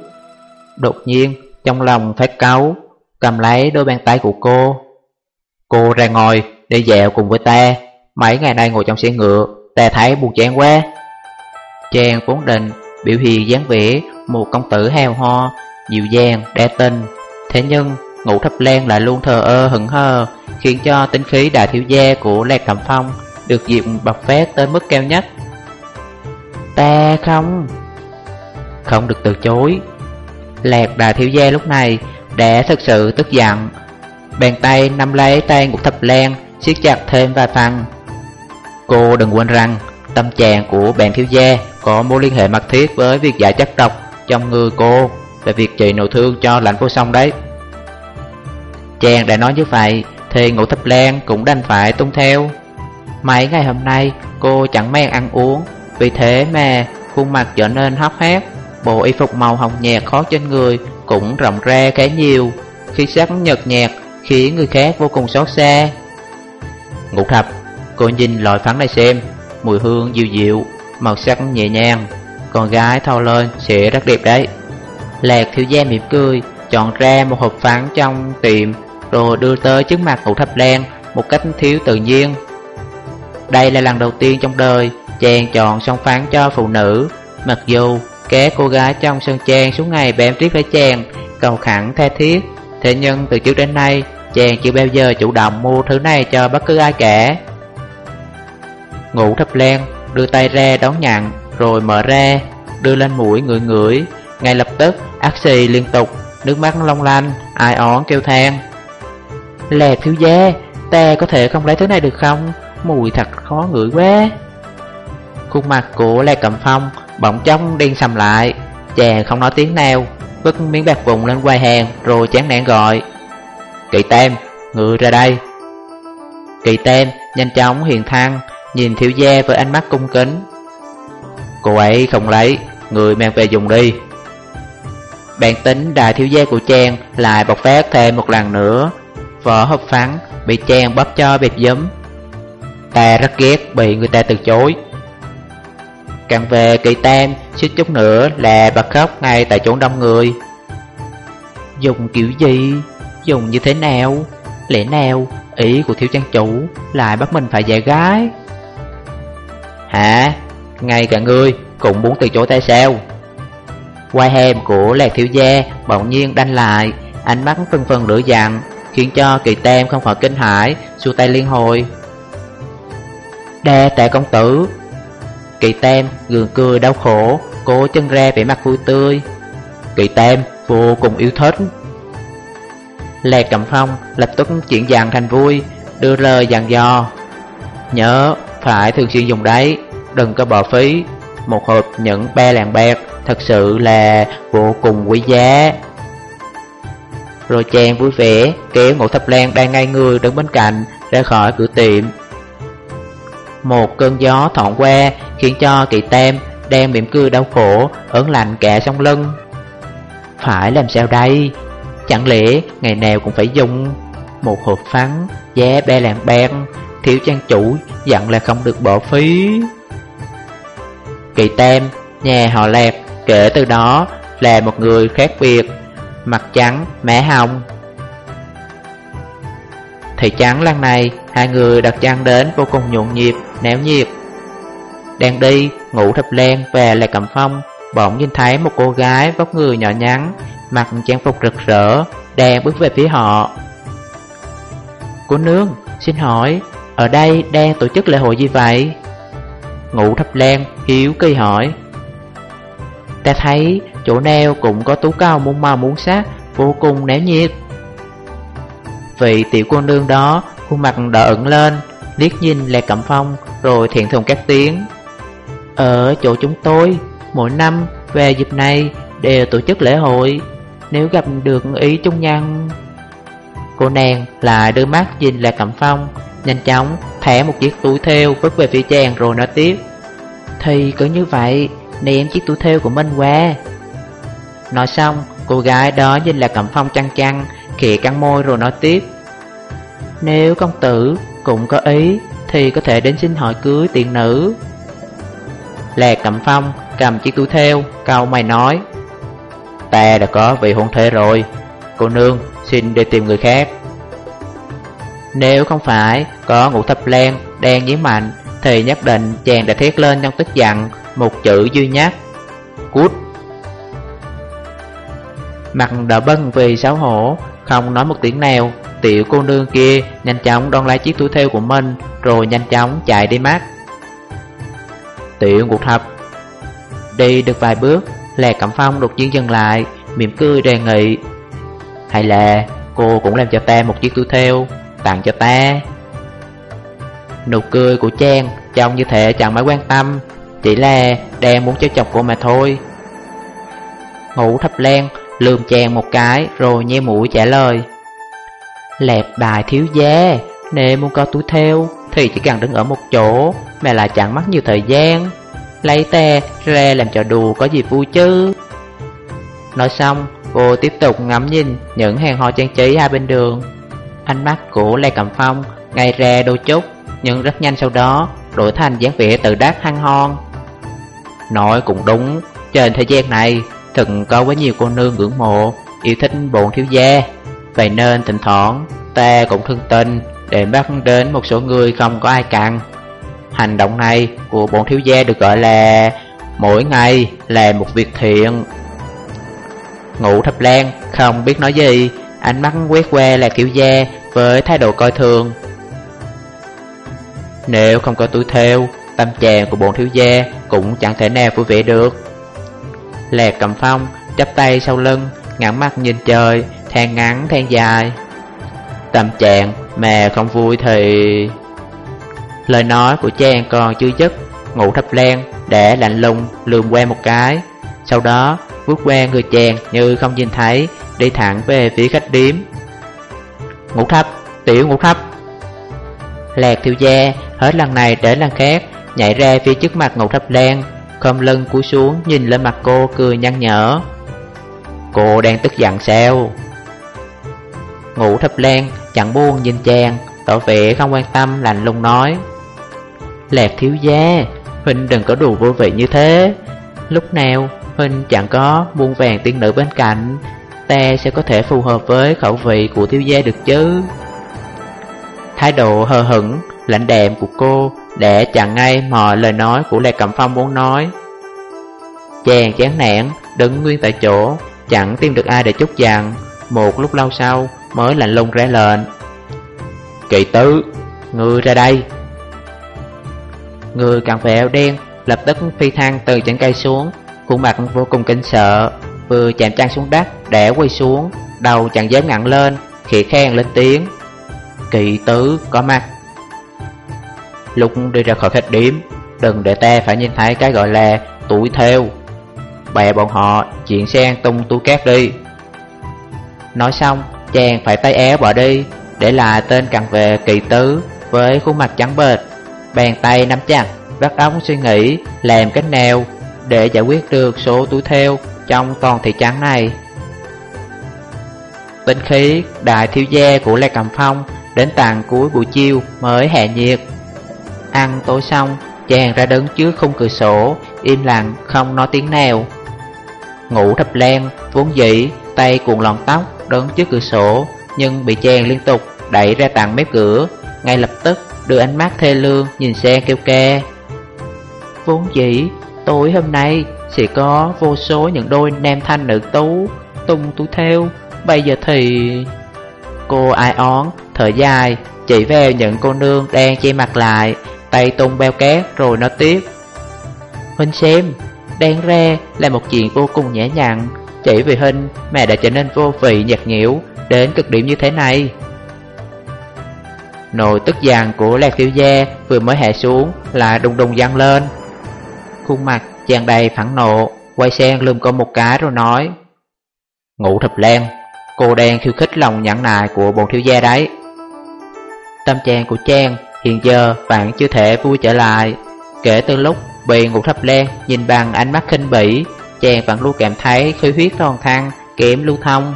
Đột nhiên trong lòng phát cáu Cầm lấy đôi bàn tay của cô. Cô ra ngồi để dạo cùng với ta Mấy ngày nay ngồi trong xe ngựa. Ta thấy buồn chán quá Chàng vốn định biểu hiện dáng vẻ Một công tử heo ho Dịu dàng, đa tình. Thế nhưng ngũ thập lan lại luôn thờ ơ hững hờ Khiến cho tinh khí đại thiếu gia của Lạc Cẩm Phong Được dịp bộc phát tới mức cao nhất. Ta không. Không được từ chối. Lạc đại thiếu gia lúc này đã thực sự tức giận Bàn tay nắm lấy tay ngục thập lan siết chặt thêm vài phần Cô đừng quên rằng tâm trạng của bạn thiếu gia có mối liên hệ mật thiết với việc giải chất độc trong người cô về việc trị nội thương cho lãnh vô song đấy. Chàng đã nói như vậy thì ngũ thập lan cũng đành phải tung theo. Mấy ngày hôm nay cô chẳng men ăn uống, vì thế mà khuôn mặt trở nên hóc hét, bộ y phục màu hồng nhạt khó trên người cũng rộng ra khá nhiều, khi sắc nhợt nhạt khiến người khác vô cùng xót xa. Ngũ thập, cô nhìn loại phấn này xem, mùi hương dịu dịu, màu sắc nhẹ nhàng, con gái thâu lên sẽ rất đẹp đấy. Lạc thiếu gia mỉm cười, chọn ra một hộp phấn trong tiệm, rồi đưa tới trước mặt ngũ thập lan một cách thiếu tự nhiên. Đây là lần đầu tiên trong đời chàng chọn song phấn cho phụ nữ, mặc dù các cô gái trong sân trang suốt ngày bám riết lấy chàng, cầu khẳng tha thiết, thế nhưng từ trước đến nay chàng chưa bao giờ chủ động mua thứ này cho bất cứ ai cả ngủ thập len đưa tay ra đón nhận rồi mở ra, đưa lên mũi ngửi ngửi, ngay lập tức ác xì liên tục, nước mắt long lanh, ai ón kêu than. Lè thiếu gia, ta có thể không lấy thứ này được không? Mùi thật khó ngửi quá. Khuôn mặt của Lê Cẩm Phong bỗng chóng điên sầm lại, chàng không nói tiếng nào, vứt miếng bạc vùng lên quai hàng rồi chán nản gọi. Kỳ tem, người ra đây. Kỳ tem nhanh chóng hiền thăng, nhìn thiếu gia với ánh mắt cung kính. Cô ấy không lấy, người mang về dùng đi. Bản tính đại thiếu gia của trang lại bộc phát thêm một lần nữa. Vỏ hộp phấn bị trang bóp cho bẹp giấm. Ta rất ghét bị người ta từ chối. Càng về kỳ tam, suýt chút nữa là bật khóc ngay tại chỗ đông người. Dùng kiểu gì? Dùng như thế nào? Lẽ nào ý của thiếu trang chủ lại bắt mình phải dạy gái? Hả? Ngay cả ngươi cũng muốn từ chối tay sao? Quai hèm của lạc thiếu gia bỗng nhiên đanh lại, ánh mắt phân phần lửa dặn, khiến cho kỳ tem không khỏi kinh hãi, xua tay liên hồi. Đa tạ công tử. Kỳ tem gường cười đau khổ, Cố chân ra vẻ mặt vui tươi Kỳ tem vô cùng yêu thích Lạc Cẩm Phong lập tức chuyển dàn thành vui Đưa lời dặn dò Nhớ phải thường xuyên dùng đấy Đừng có bỏ phí. Một hộp những be làng bẹt Thật sự là vô cùng quý giá. Rồi chàng vui vẻ Kéo ngộ thập lan đang ngay người đứng bên cạnh Ra khỏi cửa tiệm. Một cơn gió thọn qua Khiến cho kỳ tem đang mỉm cười đau khổ, Ớn lạnh cả sông lưng. Phải làm sao đây? Chẳng lẽ ngày nào cũng phải dùng Một hộp phấn giá be làng bạc tiểu trang chủ dặn là không được bỏ phí. Kỳ tem Nhà họ lẹp kể từ đó là một người khác biệt Mặt trắng, mẻ hồng. Thị trắng lần này Hai người đặt chân đến vô cùng nhộn nhịp, néo nhiệt. Đang đi, ngủ thập len về lại cầm Phong Bỗng nhìn thấy một cô gái vóc người nhỏ nhắn Mặc trang phục rực rỡ Đang bước về phía họ. Cô nương, xin hỏi ở đây đang tổ chức lễ hội gì vậy? Ngũ thập len hiếu kỳ hỏi. Ta thấy chỗ nào cũng có tú cao muôn màu muôn sắc, Vô cùng náo nhiệt. Vị tiểu cô nương đó Khuôn mặt đỏ ửng lên, Liếc nhìn Lạc Cẩm Phong Rồi thiện thùng các tiếng. Ở chỗ chúng tôi, Mỗi năm về dịp này Đều tổ chức lễ hội, Nếu gặp được ý trung nhân. Cô nàng lại đưa mắt nhìn Lạc Cẩm Phong Nhanh chóng thẻ một chiếc túi theo Vứt về phía chàng rồi nói tiếp. Thì cứ như vậy, Ném chiếc túi theo của mình qua. Nói xong, Cô gái đó nhìn là Cẩm Phong chăn chăn Khẽ cắn môi rồi nói tiếp. Nếu công tử cũng có ý, Thì có thể đến xin hỏi cưới tiền nữ. Lè Cẩm Phong cầm chiếc túi theo câu mày nói. Ta đã có vị hôn thê rồi. Cô nương, xin đi tìm người khác. Nếu không phải có ngũ thập len đang nhí mạnh, Thì nhất định chàng đã thét lên trong tức giận Một chữ duy nhất, Cút. Mặt đỏ bân vì xấu hổ, Không nói một tiếng nào, Tiểu cô nương kia nhanh chóng đón lấy chiếc túi theo của mình, Rồi nhanh chóng chạy đi mát. Tiểu ngục thập, Đi được vài bước Lè Cẩm Phong đột nhiên dừng lại, mỉm cười đề nghị. Hay là cô cũng làm cho ta một chiếc túi theo? Tặng cho ta. Nụ cười của Trang Trông như thể chẳng mấy quan tâm, Chỉ là đang muốn chơi chọc cô mà thôi. Ngủ thập len Lườm trang một cái Rồi nhe mũi trả lời. Lẹp bài thiếu giá Nếu muốn có túi theo Thì chỉ cần đứng ở một chỗ Mà lại chẳng mất nhiều thời gian. Lấy te ra làm trò đùa có gì vui chứ? Nói xong, cô tiếp tục ngắm nhìn những hàng hoa trang trí hai bên đường. Ánh mắt của Lê Cẩm Phong ngay ra đôi chút, Nhưng rất nhanh sau đó đổi thành dáng vẻ tự đắc hăng hon. Nói cũng đúng, Trên thời gian này Thật có quá nhiều cô nương ngưỡng mộ, Yêu thích bộn thiếu gia. Vậy nên thỉnh thoảng Ta cũng thương tình Để bắt đến một số người không có ai cần Hành động này của bọn thiếu gia được gọi là Mỗi ngày là một việc thiện. Ngụ thập lan không biết nói gì Ánh mắt quét qua là kiểu gia với thái độ coi thường. Nếu không có túi theo Tâm trạng của bọn thiếu gia cũng chẳng thể nào vui vẻ được. Lạc cầm phong chắp tay sau lưng ngẩng mắt nhìn trời, than ngắn, than dài. Tâm trạng mà không vui thì Lời nói của chàng còn chưa dứt Ngủ thấp len để lạnh lùng lườm qua một cái. Sau đó bước qua người chàng như không nhìn thấy Đi thẳng về phía khách điếm. Ngủ thấp, tiểu ngủ thấp. Lạc thiếu gia hết lần này đến lần khác Nhảy ra phía trước mặt ngủ thấp đen Khom lưng cúi xuống nhìn lên mặt cô cười nhăn nhở. Cô đang tức giận sao? Ngủ thấp đen chẳng buông nhìn chàng Tỏ vẻ không quan tâm lạnh lùng nói. Lạc thiếu gia Huynh đừng có đùa vô vị như thế. Lúc nào Huynh chẳng có muôn vàng tiên nữ bên cạnh Ta sẽ có thể phù hợp với khẩu vị của thiếu gia được chứ? Thái độ hờ hững, lạnh đạm của cô Để chặn ngay mọi lời nói của Lê Cẩm Phong muốn nói. Chàng chán nản, đứng nguyên tại chỗ Chẳng tìm được ai để chúc dặn Một lúc lâu sau mới lạnh lùng ra lệnh. Kỵ tứ, ngươi ra đây. Người càng phải áo đen Lập tức phi thang từ chẳng cây xuống Khuôn mặt vô cùng kinh sợ. Vừa chạm chân xuống đất để quay xuống, Đầu chẳng dám ngặn lên, Khỉ khen lên tiếng. Kỳ tứ có mặt. Lúc đi ra khỏi khách điểm Đừng để ta phải nhìn thấy cái gọi là tuổi theo Bè bọn họ chuyển sang tung túi cát đi. Nói xong, chàng phải tay éo bỏ đi, Để lại tên cặn về kỳ tứ Với khuôn mặt trắng bệch, Bàn tay nắm chặt, Vắt óc suy nghĩ làm cách nào Để giải quyết được số túi theo trong toàn thị trấn này. Tinh khí đại thiếu gia của Lê Cầm Phong Đến tàn cuối buổi chiều mới hạ nhiệt. Ăn tối xong, Chàng ra đứng trước khung cửa sổ, Im lặng, không nói tiếng nào. Ngủ thập len Vốn dĩ, tay cuộn lọn tóc, Đứng trước cửa sổ, Nhưng bị chàng liên tục đẩy ra tặng mép cửa. Ngay lập tức, đưa ánh mắt thê lương Nhìn xe kêu ca. Vốn dĩ, tối hôm nay sẽ có vô số những đôi nam thanh nữ tú Tung túi theo. Bây giờ thì... Cô ai ón, thở dài Chỉ vào những cô nương đang che mặt lại Tay tung beo cát rồi nói tiếp. Huynh xem Đáng ra là một chuyện vô cùng nhẹ nhàng Chỉ vì Huynh mà đã trở nên vô vị nhạt nhiễu Đến cực điểm như thế này. Nồi tức giận của Lạc Tiểu Gia vừa mới hạ xuống là đùng đùng văng lên. Khuôn mặt Chàng đầy phẫn nộ Quay sang lườm con một cái rồi nói Ngủ thập lan Cô đang khiêu khích lòng nhẫn nại của bọn thiếu gia đấy. Tâm trạng của Trang hiện giờ vẫn chưa thể vui trở lại. Kể từ lúc bị ngủ thập len nhìn bằng ánh mắt khinh bỉ Chàng vẫn luôn cảm thấy khí huyết toàn thăng, kém lưu thông.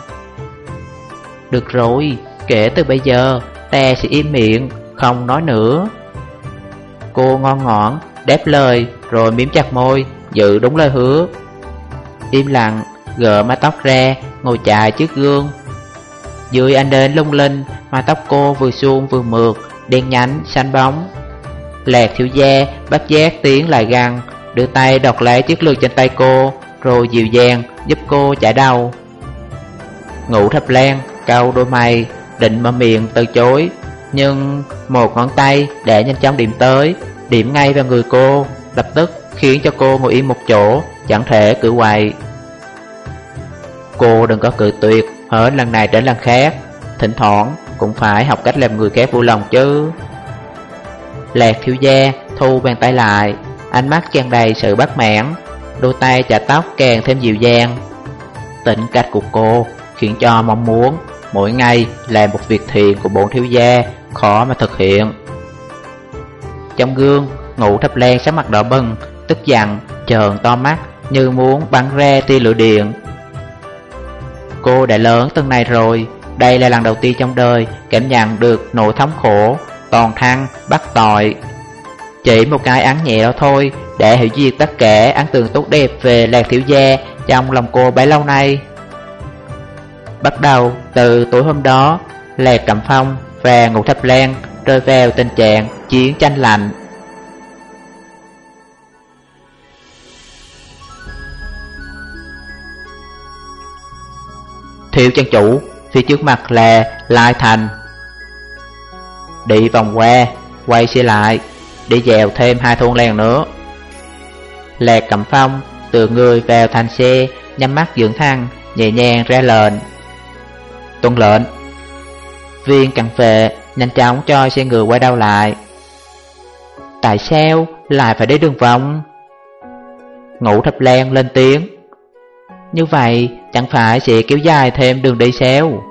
Được rồi, kể từ bây giờ ta sẽ im miệng, không nói nữa. Cô ngon ngọn, đáp lời rồi miếm chặt môi, giữ đúng lời hứa. Im lặng, gỡ mái tóc ra, ngồi chà trước gương. Dưới ánh đến lung linh, mái tóc cô vừa suông vừa mượt, đen nhánh, xanh bóng. Lạc thiếu gia bắt giác tiến lại gần Đưa tay đọt lấy chiếc lược trên tay cô Rồi dịu dàng giúp cô chải đầu. Ngủ thập lan, cau đôi mày Định mở miệng từ chối Nhưng một ngón tay đã nhanh chóng điểm tới Điểm ngay vào người cô Lập tức khiến cho cô ngồi yên một chỗ, Chẳng thể cử quậy Cô đừng có cự tuyệt, Hết lần này đến lần khác. Thỉnh thoảng cũng phải học cách làm người khác vui lòng chứ. Lạc thiếu gia thu bàn tay lại, Ánh mắt tràn đầy sự bất mãn. Đôi tay chà tóc càng thêm dịu dàng. Tính cách của cô khiến cho mong muốn Mỗi ngày làm một việc thiện của bổn thiếu gia Khó mà thực hiện. Trong gương Ngủ thập len sắc mặt đỏ bừng Tức giận trờn to mắt Như muốn bắn ra tia lửa điện. Cô đã lớn từng này rồi Đây là lần đầu tiên trong đời Cảm nhận được nỗi thống khổ toàn thăng, bắt tội. Chỉ một cái án nhẹ đó thôi Để hiểu diệt tất cả án tường tốt đẹp về làng Thiếu Gia Trong lòng cô bấy lâu nay. Bắt đầu từ tối hôm đó Lạc Cẩm Phong và Ngũ Thập Lan Rơi vào tình trạng chiến tranh lạnh. Thiếu chân chủ, Phía trước mặt là Lai Thành. Đi vòng qua Quay xe lại, Đi dèo thêm hai thôn làng nữa. Lạc Cẩm Phong Từ người vào thành xe, Nhắm mắt dưỡng thăng, Nhẹ nhàng ra lệnh. Tuân lệnh. Viên cận vệ Nhanh chóng cho xe ngựa quay đầu lại. Tại sao lại phải đi đường vòng? Ngủ thập lan lên tiếng. Như vậy chẳng phải sẽ kéo dài thêm đường đi sao?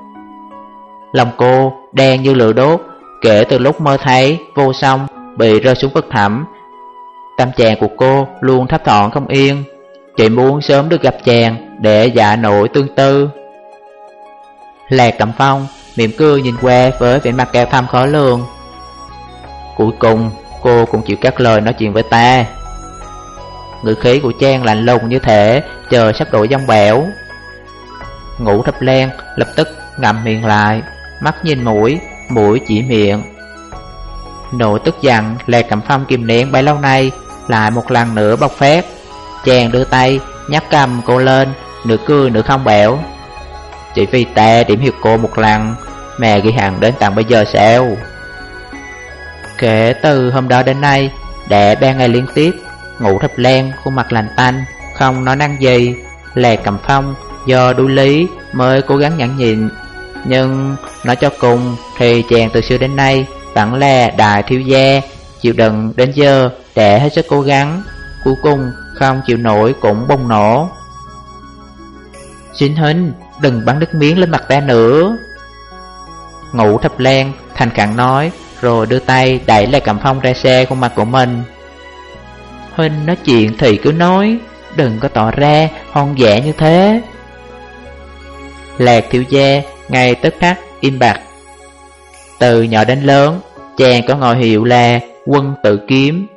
Lòng cô đen như lửa đốt, Kể từ lúc mơ thấy vô song bị rơi xuống vực thẳm. Tâm trạng của cô luôn thấp thỏm không yên Chị muốn sớm được gặp chàng để dạ nổi tương tư. Lạc Cẩm Phong mỉm cười nhìn qua với vẻ mặt cao thâm khó lường. Cuối cùng, cô cũng chịu các lời nói chuyện với ta. Ngữ khí của Trang lạnh lùng như thể chờ sắp đổi dông bẻo. Ngủ thập len, lập tức ngậm miệng lại, Mắt nhìn mũi mũi chỉ miệng. Nỗi tức giận Lê cầm phong kìm nén bấy lâu nay, Lại một lần nữa bộc phép Chàng đưa tay nhắc cầm cô lên, Nửa cười nửa không bẻo Chỉ vì ta điểm hiệp cô một lần, Mẹ ghi hẳn đến tận bây giờ sao? Kể từ hôm đó đến nay, Đẻ ba ngày liên tiếp, Ngủ thập len, khuôn mặt lành tanh, không nói năng gì. Lè cầm phong do đuối lý mới cố gắng nhẫn nhịn, Nhưng nói cho cùng thì chàng từ xưa đến nay vẫn là đại thiếu gia, Chịu đựng đến giờ để hết sức cố gắng, Cuối cùng không chịu nổi cũng bùng nổ. Xin huynh đừng bắn nước miếng lên mặt ta nữa. Ngủ thập len thành khẳng nói, Rồi đưa tay đẩy lại cầm phong ra xe khuôn mặt của mình. Huynh nói chuyện thì cứ nói, Đừng có tỏ ra hoang dã như thế. Lạc thiếu gia ngay tức khắc im bặt. Từ nhỏ đến lớn, Chàng có ngồi hiệu là quân tự kiếm.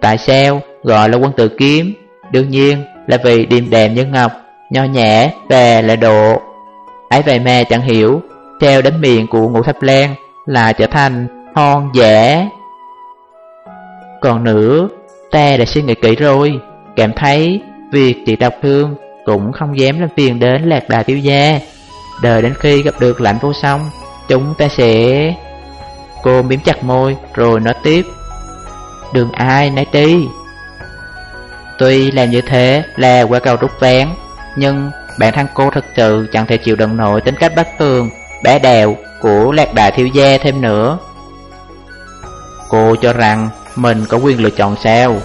Tại sao gọi là quân tự kiếm? Đương nhiên là vì điềm đạm như ngọc, Nho nhã và lệ độ. Ấy vậy mà chẳng hiểu, Theo đến miệng của ngũ thập lan Là trở thành hon dẻ Còn nữa, Ta đã suy nghĩ kỹ rồi, Cảm thấy việc chị đọc thương cũng không dám làm phiền đến lạc đà tiêu gia. Đợi đến khi gặp được lãnh vô song, Chúng ta sẽ... Cô miếm chặt môi rồi nói tiếp. Đừng ai nấy đi. Tuy làm như thế là qua cầu rút ván, Nhưng bản thân cô thật sự chẳng thể chịu đựng nổi tính cách bất thường Bé đèo của lạc đà thiếu gia thêm nữa. Cô cho rằng mình có quyền lựa chọn sao?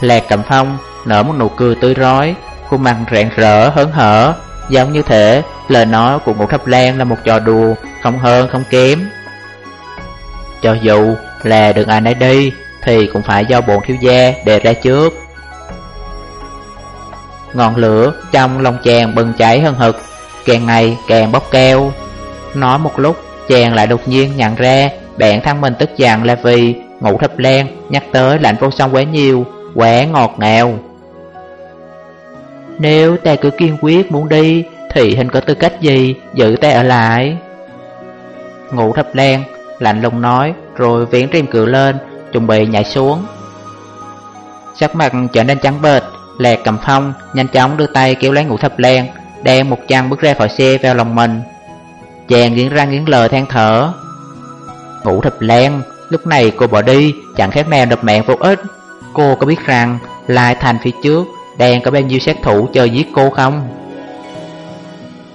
Lạc Cẩm Phong nở một nụ cười tươi rói. Khuôn mặt rạng rỡ, hớn hở. Giống như thể lời nói của Ngũ Thập Lan là một trò đùa, Không hơn, không kém. Cho dù là đừng ai nấy đi, Thì cũng phải do bổn thiếu gia đề ra trước. Ngọn lửa trong lòng chàng bừng cháy hân hực, Càng ngày càng bốc keo Nói một lúc, chàng lại đột nhiên nhận ra Bản thân mình tức giận là vì Ngũ Thập Lan nhắc tới lạnh vô song quá nhiều, Quá ngọt ngào. Nếu ta cứ kiên quyết muốn đi, Thì hình có tư cách gì giữ ta ở lại? Ngũ Thập đen lạnh lùng nói, Rồi viễn rìm cửa lên, Chuẩn bị nhảy xuống. Sắc mặt trở nên trắng bệch, Lạc cầm phong nhanh chóng đưa tay kéo lấy ngũ thập đen Đem một chân bước ra khỏi xe vào lòng mình. Chàng nghiến răng nghiến lời than thở. Ngũ thập đen Lúc này cô bỏ đi, Chẳng khác nào đập mạng vô ích. Cô có biết rằng, lại thành phía trước đang có bao nhiêu sát thủ chờ giết cô không?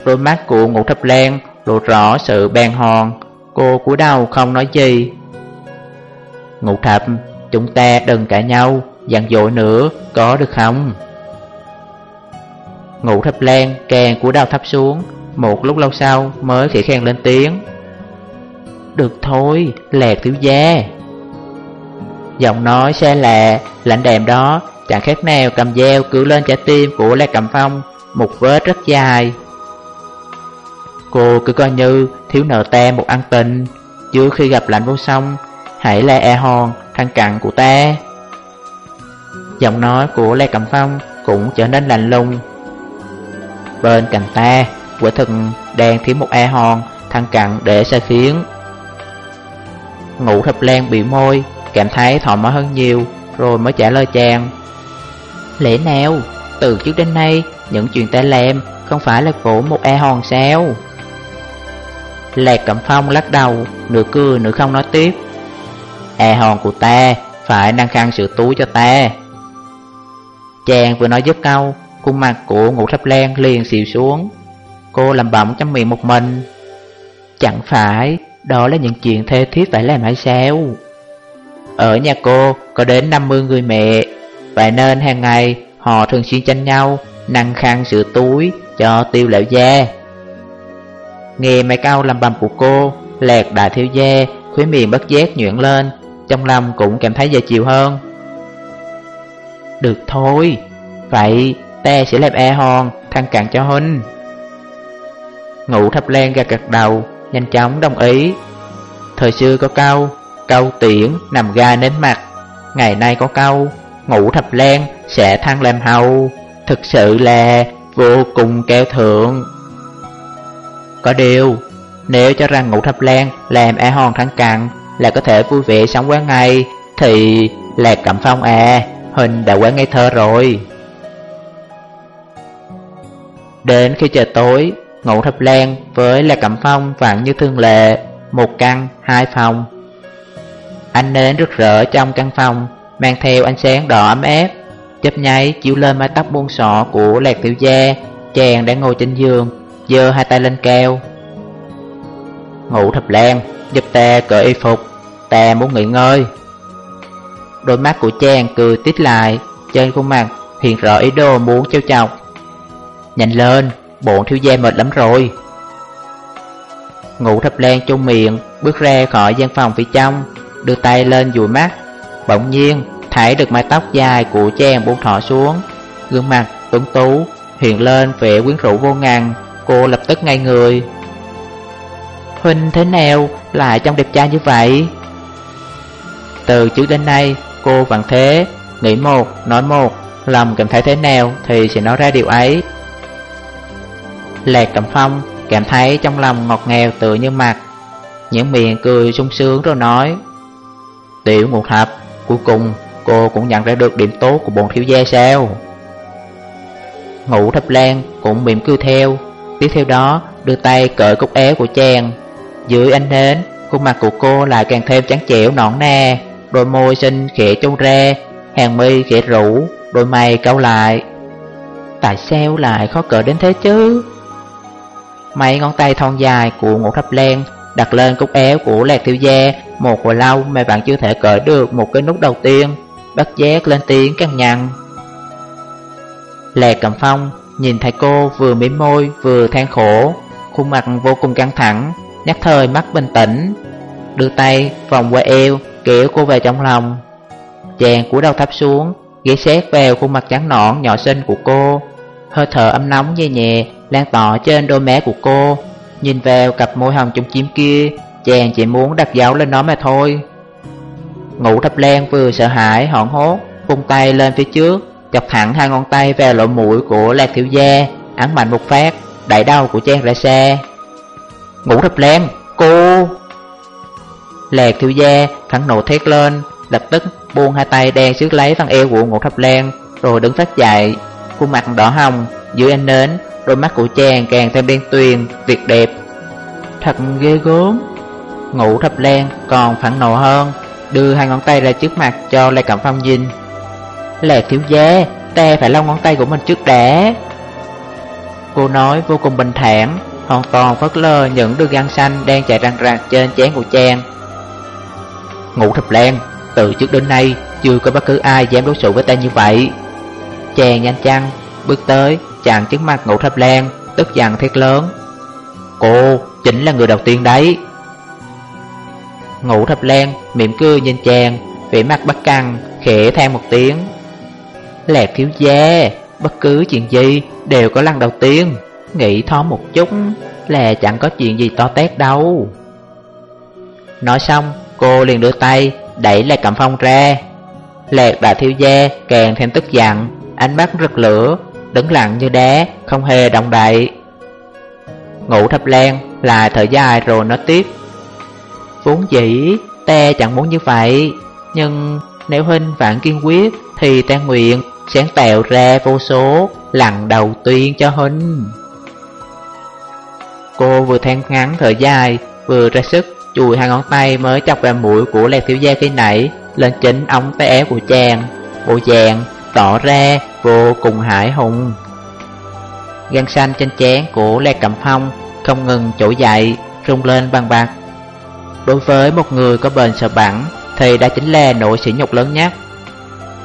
Đôi mắt của ngũ thập lan lộ rõ sự bàng hoàng. Cô cúi đầu không nói gì Ngũ thập, Chúng ta đừng cãi nhau. Dặn dội nữa, có được không? Ngũ thập lan càng của đau thấp xuống. Một lúc lâu sau mới khỉ khen lên tiếng. Được thôi, lẹt thiếu gia. Giọng nói xe lạ Lạnh đèm đó Chẳng khác nào cầm dao cứu lên trái tim của Lê Cầm Phong Một vết rất dài. Cô cứ coi như thiếu nợ ta một ăn tình. Trước khi gặp lạnh vô song Hãy là e hòn thăng cặn của ta. Giọng nói của Lê Cẩm Phong cũng trở nên lạnh lùng. Bên cạnh ta, quả thực đang thiếu một e hòn thăng cặn để sai phiến Ngũ thập lan bị môi, cảm thấy thoải mái hơn nhiều Rồi mới trả lời chàng. Lẽ nào, từ trước đến nay Những chuyện ta làm không phải là của một e hòn sao? Lạc Cẩm Phong lắc đầu, nửa cười nửa không nói tiếp. E hòn của ta phải năng khăn sửa túi cho ta. Chàng vừa nói dứt câu Khuôn mặt của ngũ thấp len liền xịu xuống. Cô làm bẩm trong miệng một mình. Chẳng phải Đó là những chuyện thê thiết phải làm hay sao? Ở nhà cô có đến 50 người mẹ Vậy nên hàng ngày, họ thường xuyên tranh nhau, Năng khăn sửa túi cho tiêu lão gia Nghe mấy câu làm bầm của cô, Lẹt đại thiếu gia Khói miệng bất giác nhuyễn lên, Trong lòng cũng cảm thấy dễ chịu hơn. Được thôi, Vậy ta sẽ làm e hòn, Thăng cạn cho huynh. Ngủ thập len gạt gật đầu, Nhanh chóng đồng ý. Thời xưa có câu Câu tiễn nằm ga nến mặt, Ngày nay có câu. Ngũ thập lan sẽ thăng làm hầu. Thực sự là vô cùng cao thượng. Có điều Nếu cho rằng ngũ thập lan làm e hòn thăng cạn Là có thể vui vẻ sống quá ngày Thì là cẩm phong à. Huỳnh đã quá ngây thơ rồi. Đến khi trời tối Ngũ Thập Lan với là Cẩm Phong vặn như thương lệ Một căn, hai phòng. Ánh nến rực rỡ trong căn phòng Mang theo ánh sáng đỏ ấm áp, Chớp nháy chiếu lên mái tóc buông sọ của lạc tiểu gia. Chàng đang ngồi trên giường, giơ hai tay lên cao. Ngủ thập lan Giúp ta cởi y phục, Ta muốn nghỉ ngơi. Đôi mắt của chàng cười tít lại, Trên khuôn mặt hiện rõ ý đồ muốn trêu chọc. Nhanh lên, Bọn thiếu gia mệt lắm rồi. Ngủ thập lan trong miệng, Bước ra khỏi gian phòng phía trong, Đưa tay lên dụi mắt. Bỗng nhiên thấy được mái tóc dài của chàng buông thỏ xuống. Gương mặt tuấn tú hiện lên vẻ quyến rũ vô ngàn Cô lập tức ngay người. Huynh thế nào lại trong đẹp trai như vậy? Từ trước đến nay cô vẫn thế. Nghĩ một, nói một Lòng cảm thấy thế nào thì sẽ nói ra điều ấy. Lạc Cẩm Phong cảm thấy trong lòng ngọt ngào tựa như mặt. Những miệng cười sung sướng rồi nói Tiểu ngục thập, cuối cùng, cô cũng nhận ra được điểm tốt của bọn thiếu gia sao? Ngũ thập lan cũng mỉm cười theo. Tiếp theo đó, đưa tay cởi cúc áo của chàng. Dưới ánh nến, Khuôn mặt của cô lại càng thêm trắng trẻo nõn nà. Đôi môi xinh khẽ trông ra, Hàng mi khẽ rũ Đôi mày cau lại. Tại sao lại khó cởi đến thế chứ? Mấy ngón tay thon dài của ngũ thập lan Đặt lên cúc éo của lạc tiêu gia, Một hồi lâu mà bạn chưa thể cởi được một cái nút đầu tiên. Bắt giác lên tiếng căng nhằn. Lạc cầm phong Nhìn thấy cô vừa mím môi, vừa than khổ. Khuôn mặt vô cùng căng thẳng Nhắc thời mắt bình tĩnh. Đưa tay vòng qua eo, Kéo cô về trong lòng. Chàng cúi đầu thấp xuống, Ghé xét vào khuôn mặt trắng nõn nhỏ xinh của cô. Hơi thở ấm nóng nhẹ nhẹ Lan tỏa trên đôi mé của cô. Nhìn vào cặp môi hồng trong chiếm kia, Chàng chỉ muốn đặt dấu lên nó mà thôi. Ngũ thập lan vừa sợ hãi hoảng hốt, Vung tay lên phía trước, Chọc thẳng hai ngón tay vào lỗ mũi của Lạc Thiểu Gia, Ấn mạnh một phát Đẩy đau của Trang ra xe Ngũ thập lan, Cô! Lạc Thiểu Gia phản nộ thét lên, Lập tức buông hai tay đen xước lấy phần eo của Ngũ Thập Lan, Rồi đứng phát dậy. Khuôn mặt đỏ hồng, Dưới ánh nến Đôi mắt của chàng càng thêm đen tuyền Tuyệt đẹp. Thật ghê gớm. Ngũ Thập Lan còn phẫn nộ hơn Đưa hai ngón tay ra trước mặt cho Lê Cẩm Phong nhìn. Lạc thiếu gia Ta phải lau ngón tay của mình trước đã. Cô nói vô cùng bình thản Hoàn toàn phớt lơ những đôi găng xanh Đang chạy răng rạc trên chén của chàng. Ngũ thập lan Từ trước đến nay Chưa có bất cứ ai dám đối xử với ta như vậy. Chàng nhanh chăng Bước tới chàng chứng mặt ngũ thập lan Tức giận thét lớn. Cô, chính là người đầu tiên đấy. Ngũ thập lan mỉm cười nhìn chàng, Vẻ mặt bất căng, Khẽ than một tiếng. Lẹ thiếu gia, Bất cứ chuyện gì đều có lần đầu tiên. Nghĩ thoáng một chút, Là chẳng có chuyện gì to tét đâu. Nói xong, Cô liền đưa tay Đẩy Lạc Cẩm Phong ra. Lạc đại thiếu gia càng thêm tức giận, Ánh mắt rực lửa Đứng lặng như đá, Không hề động đậy. Ngủ thập len là thở dài rồi nói tiếp Vốn dĩ, Ta chẳng muốn như vậy, Nhưng nếu huynh vạn kiên quyết Thì ta nguyện sáng tạo ra vô số lần đầu tiên cho huynh. Cô vừa than ngắn thở dài, Vừa ra sức chùi hai ngón tay mới chọc vào mũi của Lê thiếu gia khi nãy, Lên chính ống tay áo của chàng. Bộ chàng tỏ ra vô cùng hải hùng. Gan xanh trên chén của lê cẩm phong Không ngừng trỗi dậy rung lên bằng bạc. Đối với một người có bền sợ bẳng Thì đã chính là nỗi sỉ nhục lớn nhất.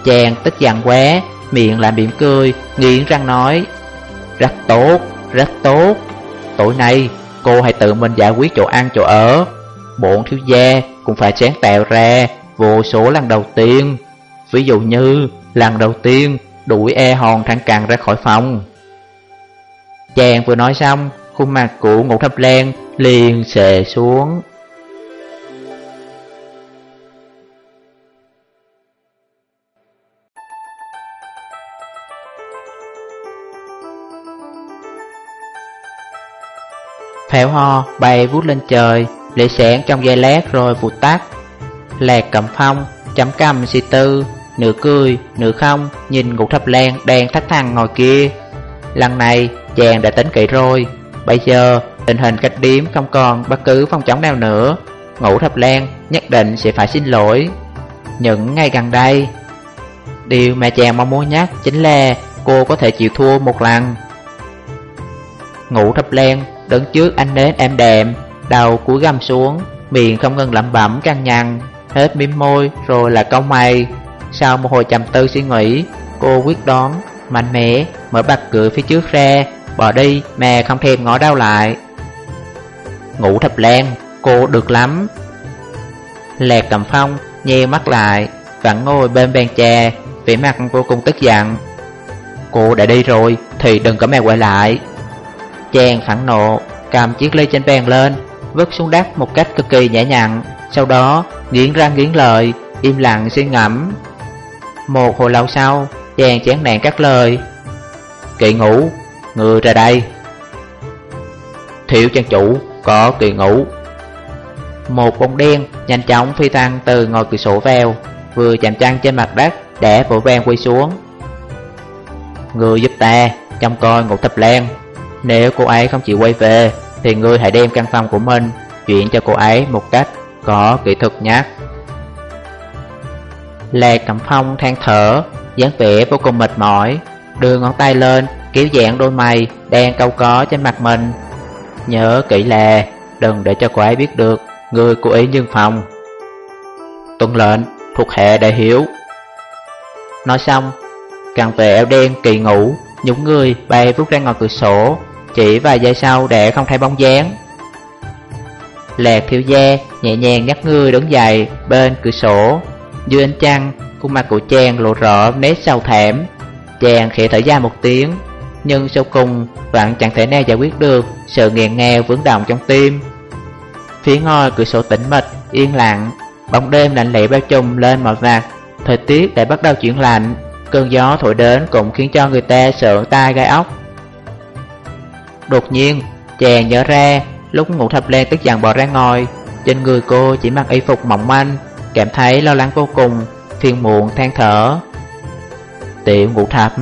Chàng tức giận quá Miệng lại mỉm cười Nghiến răng nói Rất tốt, rất tốt. Tối nay cô hãy tự mình giải quyết chỗ ăn chỗ ở. Bọn thiếu gia cũng phải sáng tạo ra Vô số lần đầu tiên. Ví dụ như lần đầu tiên Đuổi e hòn thẳng càng ra khỏi phòng. Chàng vừa nói xong, Khuôn mặt của ngũ thập len liền xề xuống. Phèo ho bay vút lên trời Lệ sẻn trong giây lát rồi vụt tắt. Lạc cầm phong Chấm cầm si tư. Nửa cười, nửa không Nhìn ngũ thập lan đang thách thằng ngồi kia. Lần này chàng đã tính kỹ rồi. Bây giờ tình hình cách điếm không còn bất cứ phong chống nào nữa. Ngũ thập lan nhất định sẽ phải xin lỗi. Những ngày gần đây Điều mà chàng mong muốn nhất chính là cô có thể chịu thua một lần. Ngũ thập lan đứng trước anh nến em đệm Đầu cúi găm xuống Miệng không ngừng lẩm bẩm căng nhằn Hết miếm môi rồi là câu mày. Sau một hồi trầm tư suy nghĩ, Cô quyết đoán, mạnh mẽ, Mở bạc cửa phía trước ra, Bỏ đi mà không thèm ngó đau lại. Ngủ thập lan Cô được lắm. Lẹt cầm phong Nheo mắt lại Vẫn ngồi bên bàn trà, Vẻ mặt vô cùng tức giận. Cô đã đi rồi, Thì đừng có mẹ quay lại. Chàng phẫn nộ, Cầm chiếc ly trên bàn lên, Vứt xuống đất một cách cực kỳ nhẹ nhặn, Sau đó nghiến răng nghiến lợi, Im lặng suy ngẫm. Một hồi lâu sau, Chàng chán nản các lời. Kỳ ngủ Người ra đây. Thiệu trang chủ, Có kỳ ngủ Một bóng đen nhanh chóng phi thăng từ ngồi cửa sổ vào, Vừa chạm trăng trên mặt đất Để vội vàng quay xuống. Người giúp ta Trong coi ngủ thập lan. Nếu cô ấy không chịu quay về, Thì ngươi hãy đem căn phòng của mình Chuyển cho cô ấy một cách có kỹ thuật nhát. Lê Cẩm Phong than thở, dáng vẻ vô cùng mệt mỏi, Đưa ngón tay lên, Kéo dạng đôi mày Đang câu có trên mặt mình. Nhớ kỹ là Đừng để cho cô ấy biết được Người của ý nhân phòng Tuân lệnh, thuộc hệ đại hiểu Nói xong, Càng về eo đen kỳ ngủ, Nhúng người bay vút ra ngoài cửa sổ, Chỉ vài giây sau để không thấy bóng dáng. Lẹt thiếu gia nhẹ nhàng nhắc người đứng dậy bên cửa sổ. Dưới ánh trăng Khuôn mặt của chàng lộ rõ nét sâu thảm. Chàng khẽ thở ra một tiếng Nhưng sau cùng vẫn chẳng thể nào giải quyết được Sự nghẹn ngào vướng động trong tim. Phía ngoài cửa sổ tĩnh mịch, yên lặng Bóng đêm lạnh lẽo bao trùm lên mọi mặt. Thời tiết đã bắt đầu chuyển lạnh Cơn gió thổi đến cũng khiến cho người ta sợ tai gai ốc. Đột nhiên, chàng nhớ ra Lúc ngủ thập len tức giận bỏ ra ngồi Trên người cô chỉ mặc y phục mỏng manh Cảm thấy lo lắng vô cùng Phiền muộn, than thở. Tiểu ngủ thập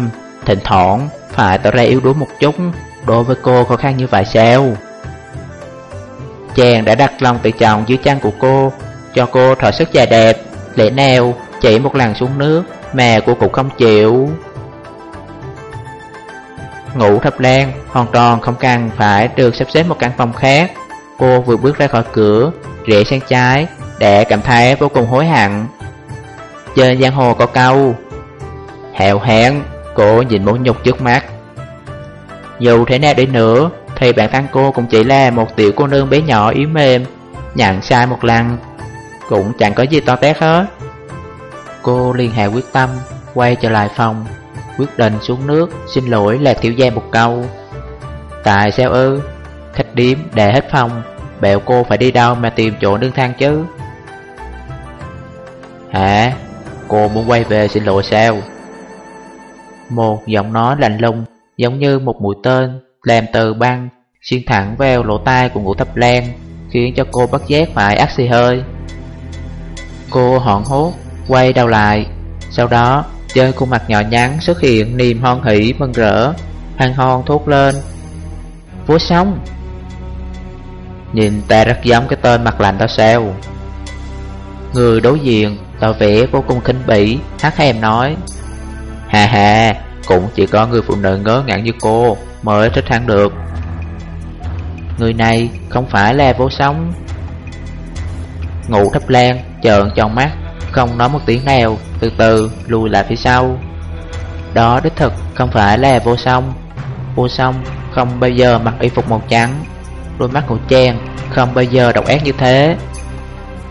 Thỉnh thoảng phải tỏ ra yếu đuối một chút, Đối với cô khó khăn như vậy sao? Chàng đã đặt lòng tự trọng dưới chân của cô, Cho cô thở sức dài đẹp Lẽ nào chỉ một lần xuống nước Mà cô cũng không chịu. Ngủ thập lan hoàn toàn không cần phải được sắp xếp một căn phòng khác. Cô vừa bước ra khỏi cửa, Rẽ sang trái để cảm thấy vô cùng hối hận. Trên giang hồ có câu Hẹo hẹn Cô nhìn muốn nhục trước mắt. Dù thế nào đi nữa, Thì bản thân cô cũng chỉ là một tiểu cô nương bé nhỏ yếu mềm Nhận sai một lần, Cũng chẳng có gì to tét hết. Cô liền hạ quyết tâm, Quay trở lại phòng, Quyết định xuống nước Xin lỗi là tiểu gia một câu. Tại sao ư, Khách điếm, để hết phòng Bẹo cô phải đi đâu mà tìm chỗ nương thang chứ? Hả? Cô muốn quay về xin lỗi sao? Một giọng nói lạnh lùng, Giống như một mũi tên, Làm từ băng, Xuyên thẳng vào lỗ tai của ngũ thập lan Khiến cho cô bất giác phải ác xì hơi. Cô hoảng hốt, Quay đầu lại. Sau đó, trên khuôn mặt nhỏ nhắn xuất hiện niềm hoan hỷ mừng rỡ, Hăng hon thốt lên. Vua sống Nhìn ta rất giống cái tên mặt lạnh đó sao? Người đối diện tỏ vẻ vô cùng khinh bỉ Hát hèm nói. Hà hà Cũng chỉ có người phụ nữ ngớ ngẩn như cô Mới thích hắn được. Người này không phải là vô sống Ngủ thấp lan Trợn trong mắt, Không nói một tiếng nào, Từ từ lùi lại phía sau. Đó đích thực không phải là vô song. Vô song không bao giờ mặc y phục màu trắng, Đôi mắt của Trang không bao giờ độc ác như thế.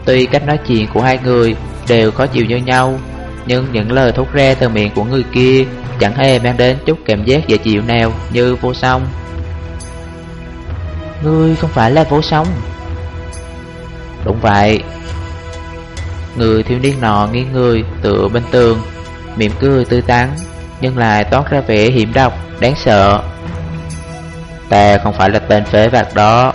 Tuy cách nói chuyện của hai người đều khó chịu như nhau. Nhưng những lời thốt ra từ miệng của người kia Chẳng hề mang đến chút cảm giác dễ chịu nào như vô song. Ngươi không phải là vô song. Đúng vậy. Người thiếu niên nọ nghiêng người tựa bên tường miệng cười tươi tắn Nhưng lại toát ra vẻ hiểm độc, đáng sợ. Ta không phải là tên phế vật đó.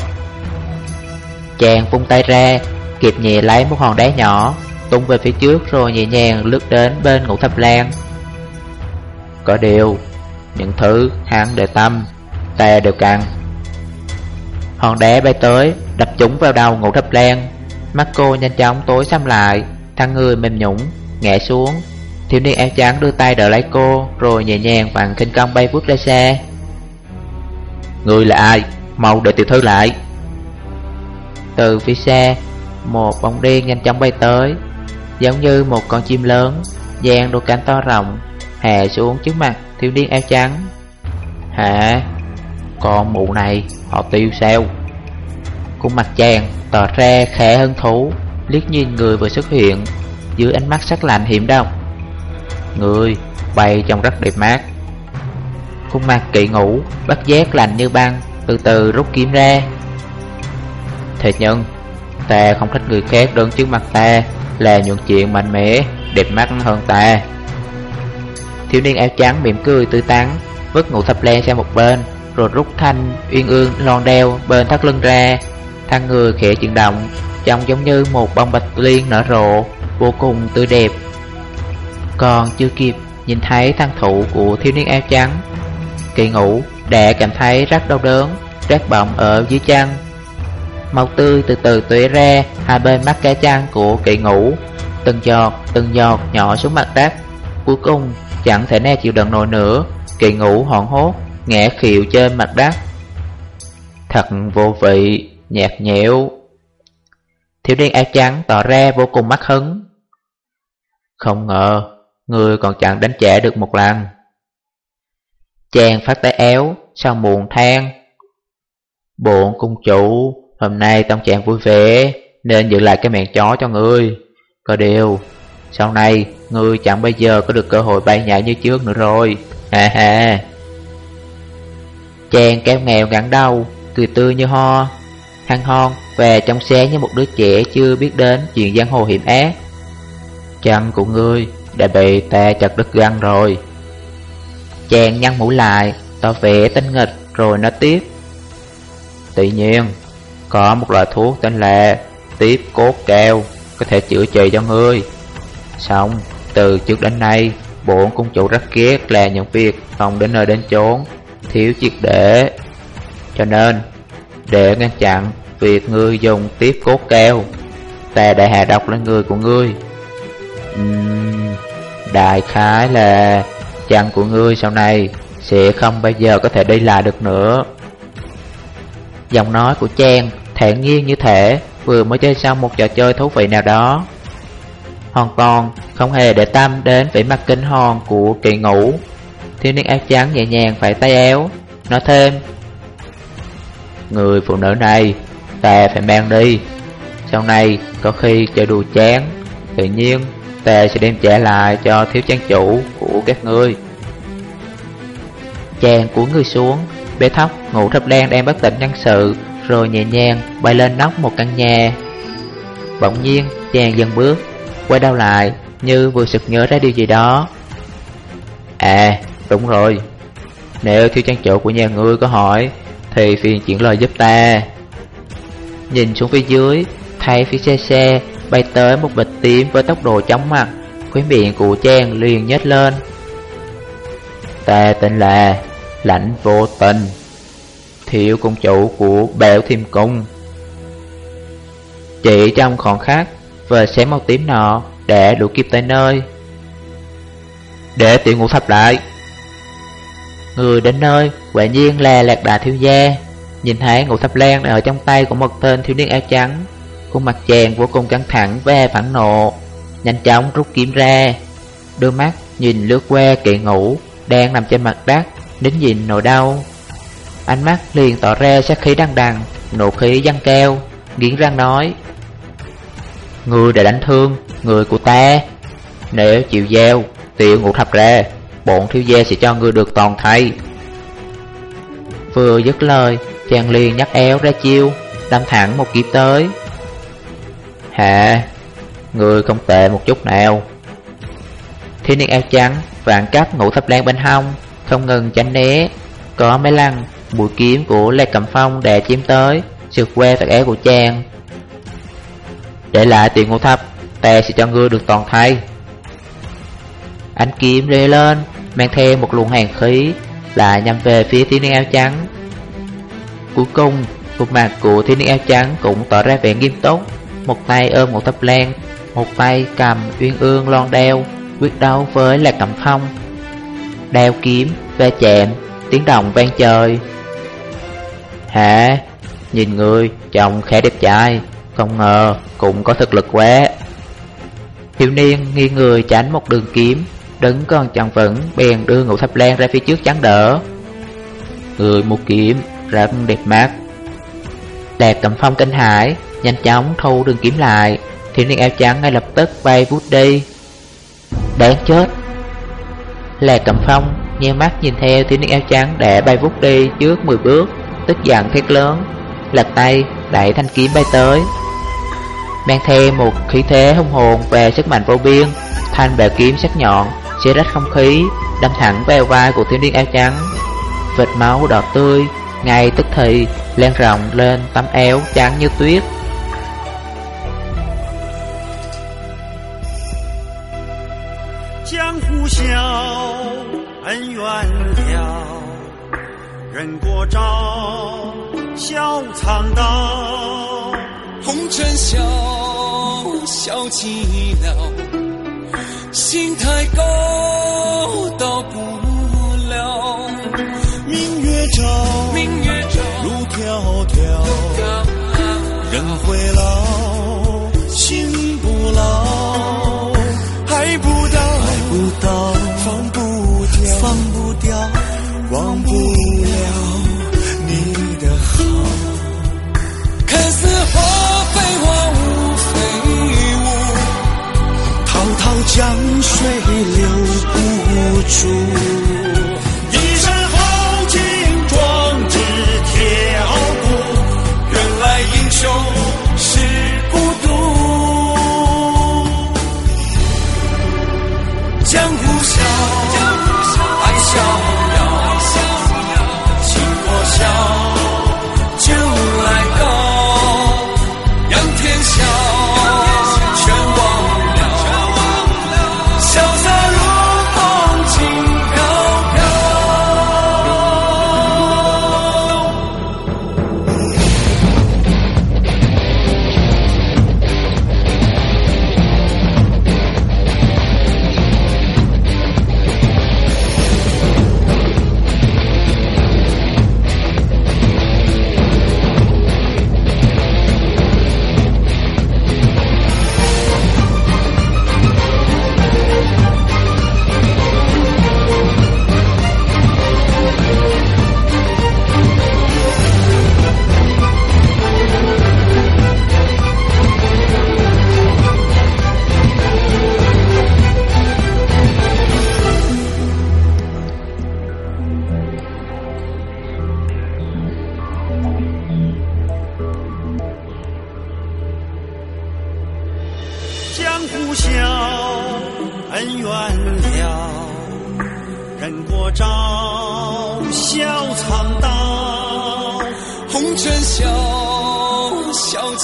Chàng vung tay ra Kịp nhẹ lấy một hòn đá nhỏ tung về phía trước rồi nhẹ nhàng lướt đến bên ngũ thập lan. Có điều, những thứ hắn để tâm, ta đều cần. Hòn đá bay tới, đập trúng vào đầu ngũ thập lan. Mắt cô nhanh chóng tối xăm lại, thân người mềm nhũng, ngã xuống. Thiếu niên áo trắng đưa tay đỡ lấy cô Rồi nhẹ nhàng bằng kinh công bay vút ra xe Người là ai? Mau để tiểu thư lại Từ phía xe Một bóng đen nhanh chóng bay tới Giống như một con chim lớn Giang đôi cánh to rộng Hạ xuống trước mặt thiếu niên áo trắng. Hả? Con mụ này, họ tiêu sao? Khuôn mặt chàng tỏ ra khẽ hơn thú, Liếc nhìn người vừa xuất hiện Dưới ánh mắt sắc lạnh hiểm độc. Người bay trong rất đẹp mát Khuôn mặt kỵ ngủ Bắt giác lạnh như băng, Từ từ rút kiếm ra. Thế nhân, Ta không thích người khác đứng trước mặt ta. Là những chuyện mạnh mẽ, Đẹp mắt hơn ta. Thiếu niên áo trắng mỉm cười tươi tắn, Vứt ngủ thập len sang một bên, Rồi rút thanh uyên ương lon đeo Bên thắt lưng ra. Thân người khẽ chuyển động, Trông giống như một bông bạch liên nở rộ, Vô cùng tươi đẹp. Còn chưa kịp nhìn thấy thân thủ của thiếu niên áo trắng, Kỳ ngủ đã cảm thấy rất đau đớn, Rát bọng ở dưới chân màu tươi từ từ tuế ra Hai bên mắt cá chăn của kỳ ngủ Từng giọt, từng giọt nhỏ xuống mặt đất. Cuối cùng chẳng thể nào chịu đựng nổi nữa. Kỳ ngủ hòn hốt Ngã khịu trên mặt đất. Thật vô vị Nhạt nhẽo. Thiếu niên áo trắng tỏ ra vô cùng mắc hứng. Không ngờ Người còn chẳng đánh trả được một lần. Chàng phát tay éo Sau muộn than. Bộn cung chủ Hôm nay tâm trạng vui vẻ Nên giữ lại cái mạng chó cho ngươi. Có điều Sau này ngươi chẳng bao giờ có được cơ hội bay nhảy như trước nữa rồi. Ha ha. Chàng kém nghèo ngắn đau, Cười tươi như ho. Hăng hon và trong xe như một đứa trẻ chưa biết đến chuyện giang hồ hiểm ác. Chân của ngươi đã bị ta chặt đứt găng rồi. Chàng nhăn mũi lại, tỏ vẻ tinh nghịch rồi nói tiếp. Tự nhiên, có một loại thuốc tên là tiếp cốt keo Có thể chữa trị cho ngươi Xong, từ trước đến nay Bổn cung chủ rất ghét là những việc không đến nơi đến chốn Thiếu triệt để. Cho nên, để ngăn chặn việc ngươi dùng tiếp cốt keo Ta đã hạ độc lên người của ngươi. Uhm, Đại khái là Chân của ngươi sau này Sẽ không bao giờ có thể đi lại được nữa. Giọng nói của Trang thản nhiên như thể, Vừa mới chơi xong một trò chơi thú vị nào đó. Hoàn toàn không hề để tâm đến vẻ mặt kinh hòn của kỳ ngủ. Thiếu niên áo trắng nhẹ nhàng phải tay éo Nói thêm, Người phụ nữ này, Ta phải mang đi. Sau này có khi chơi đùa chán, Tự nhiên ta sẽ đem trả lại cho thiếu trang chủ của các ngươi. Chàng của người xuống, Bế thóc ngủ thập đen đang bất tỉnh nhân sự. Rồi nhẹ nhàng, bay lên nóc một căn nhà. Bỗng nhiên, chàng dần bước, Quay đầu lại, như vừa sực nhớ ra điều gì đó. À đúng rồi. Nếu thiếu trang chủ của nhà ngươi có hỏi, Thì phiền chuyển lời giúp ta. Nhìn xuống phía dưới, Thấy phía xe xe bay tới một bịch tím với tốc độ chóng mặt, Khóe miệng của Trang liền nhếch lên. Ta tên là Lãnh vô tình. Thiệu công chủ của bẹo Thiêm Cung. Chỉ trong khoảng khắc Về xé màu tím nọ Để đủ kịp tới nơi. Để tiểu ngủ thập lại. Người đến nơi, Quả nhiên là lạc đà thiếu gia. Nhìn thấy ngũ thập lan ở trong tay của một tên thiếu niên áo trắng, Khuôn mặt chàng vô cùng căng thẳng và phản nộ, Nhanh chóng rút kiếm ra. Đôi mắt nhìn lướt qua kỵ ngủ Đang nằm trên mặt đất Đến nhìn nỗi đau. Ánh mắt liền tỏ ra sát khí đăng đằng Nộ khí văng keo, Nghiến răng nói người đã đánh thương người của ta. Nếu chịu gieo, Tiểu ngũ thập ra, Bọn thiếu gia sẽ cho ngươi được toàn thay Vừa dứt lời, Chàng liền nhắc éo ra chiêu, Đâm thẳng một kiếm tới. Hả? Người không tệ một chút nào. Thiên niên áo trắng, Vạn cắp ngũ thập lan bên hông, Không ngừng tránh né, Có mấy lăng. Mũi kiếm của Lê Cẩm Phong đè chiếm tới Sượt que thật áo của chàng. Để lại tiền ngũ thập Ta sẽ cho ngươi được toàn thay. Ánh kiếm rê lên Mang theo một luồng hàng khí Lại nhằm về phía thiên niên áo trắng. Cuối cùng Khuôn mặt của thiên niên áo trắng cũng tỏ ra vẻ nghiêm túc. Một tay ôm một thập lan Một tay cầm uyên ương lon đeo Quyết đấu với Lạc Cẩm Phong. Đeo kiếm, ve chạm, tiếng động vang trời. Hả? Nhìn người, chồng khẽ đẹp trai Không ngờ, cũng có thực lực quá Thiếu niên nghi người tránh một đường kiếm Đứng còn chẳng vững Bèn đưa ngũ thập lan ra phía trước chắn đỡ. Người một kiếm Rất đẹp mắt. Lạc cầm Phong kinh hải Nhanh chóng thu đường kiếm lại. Thiếu niên áo trắng ngay lập tức bay vút đi. Đáng chết! Lạc cầm Phong nheo mắt nhìn theo thiếu niên áo trắng đã bay vút đi trước 10 bước. Tức giận thét lớn Lật tay đẩy thanh kiếm bay tới Mang theo một khí thế hung hồn và sức mạnh vô biên Thanh bèo kiếm sắc nhọn Xé rách không khí Đâm thẳng vào vai của thiếu niên áo trắng Vệt máu đỏ tươi Ngay tức thì lan rộng lên tấm áo trắng như tuyết Giang hồ 笑，恩怨了， 人过招，笑苍道。红尘笑，笑寂寥，心太高，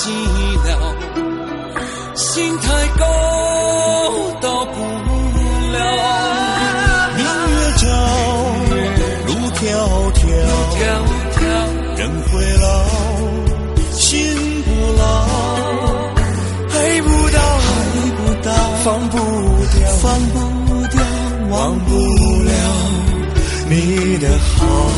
寂寥，心太高，到不了。明月照，路迢迢，迢迢，人会老，心不老。爱不到，爱不到，放不掉，放不掉，忘不了你的好。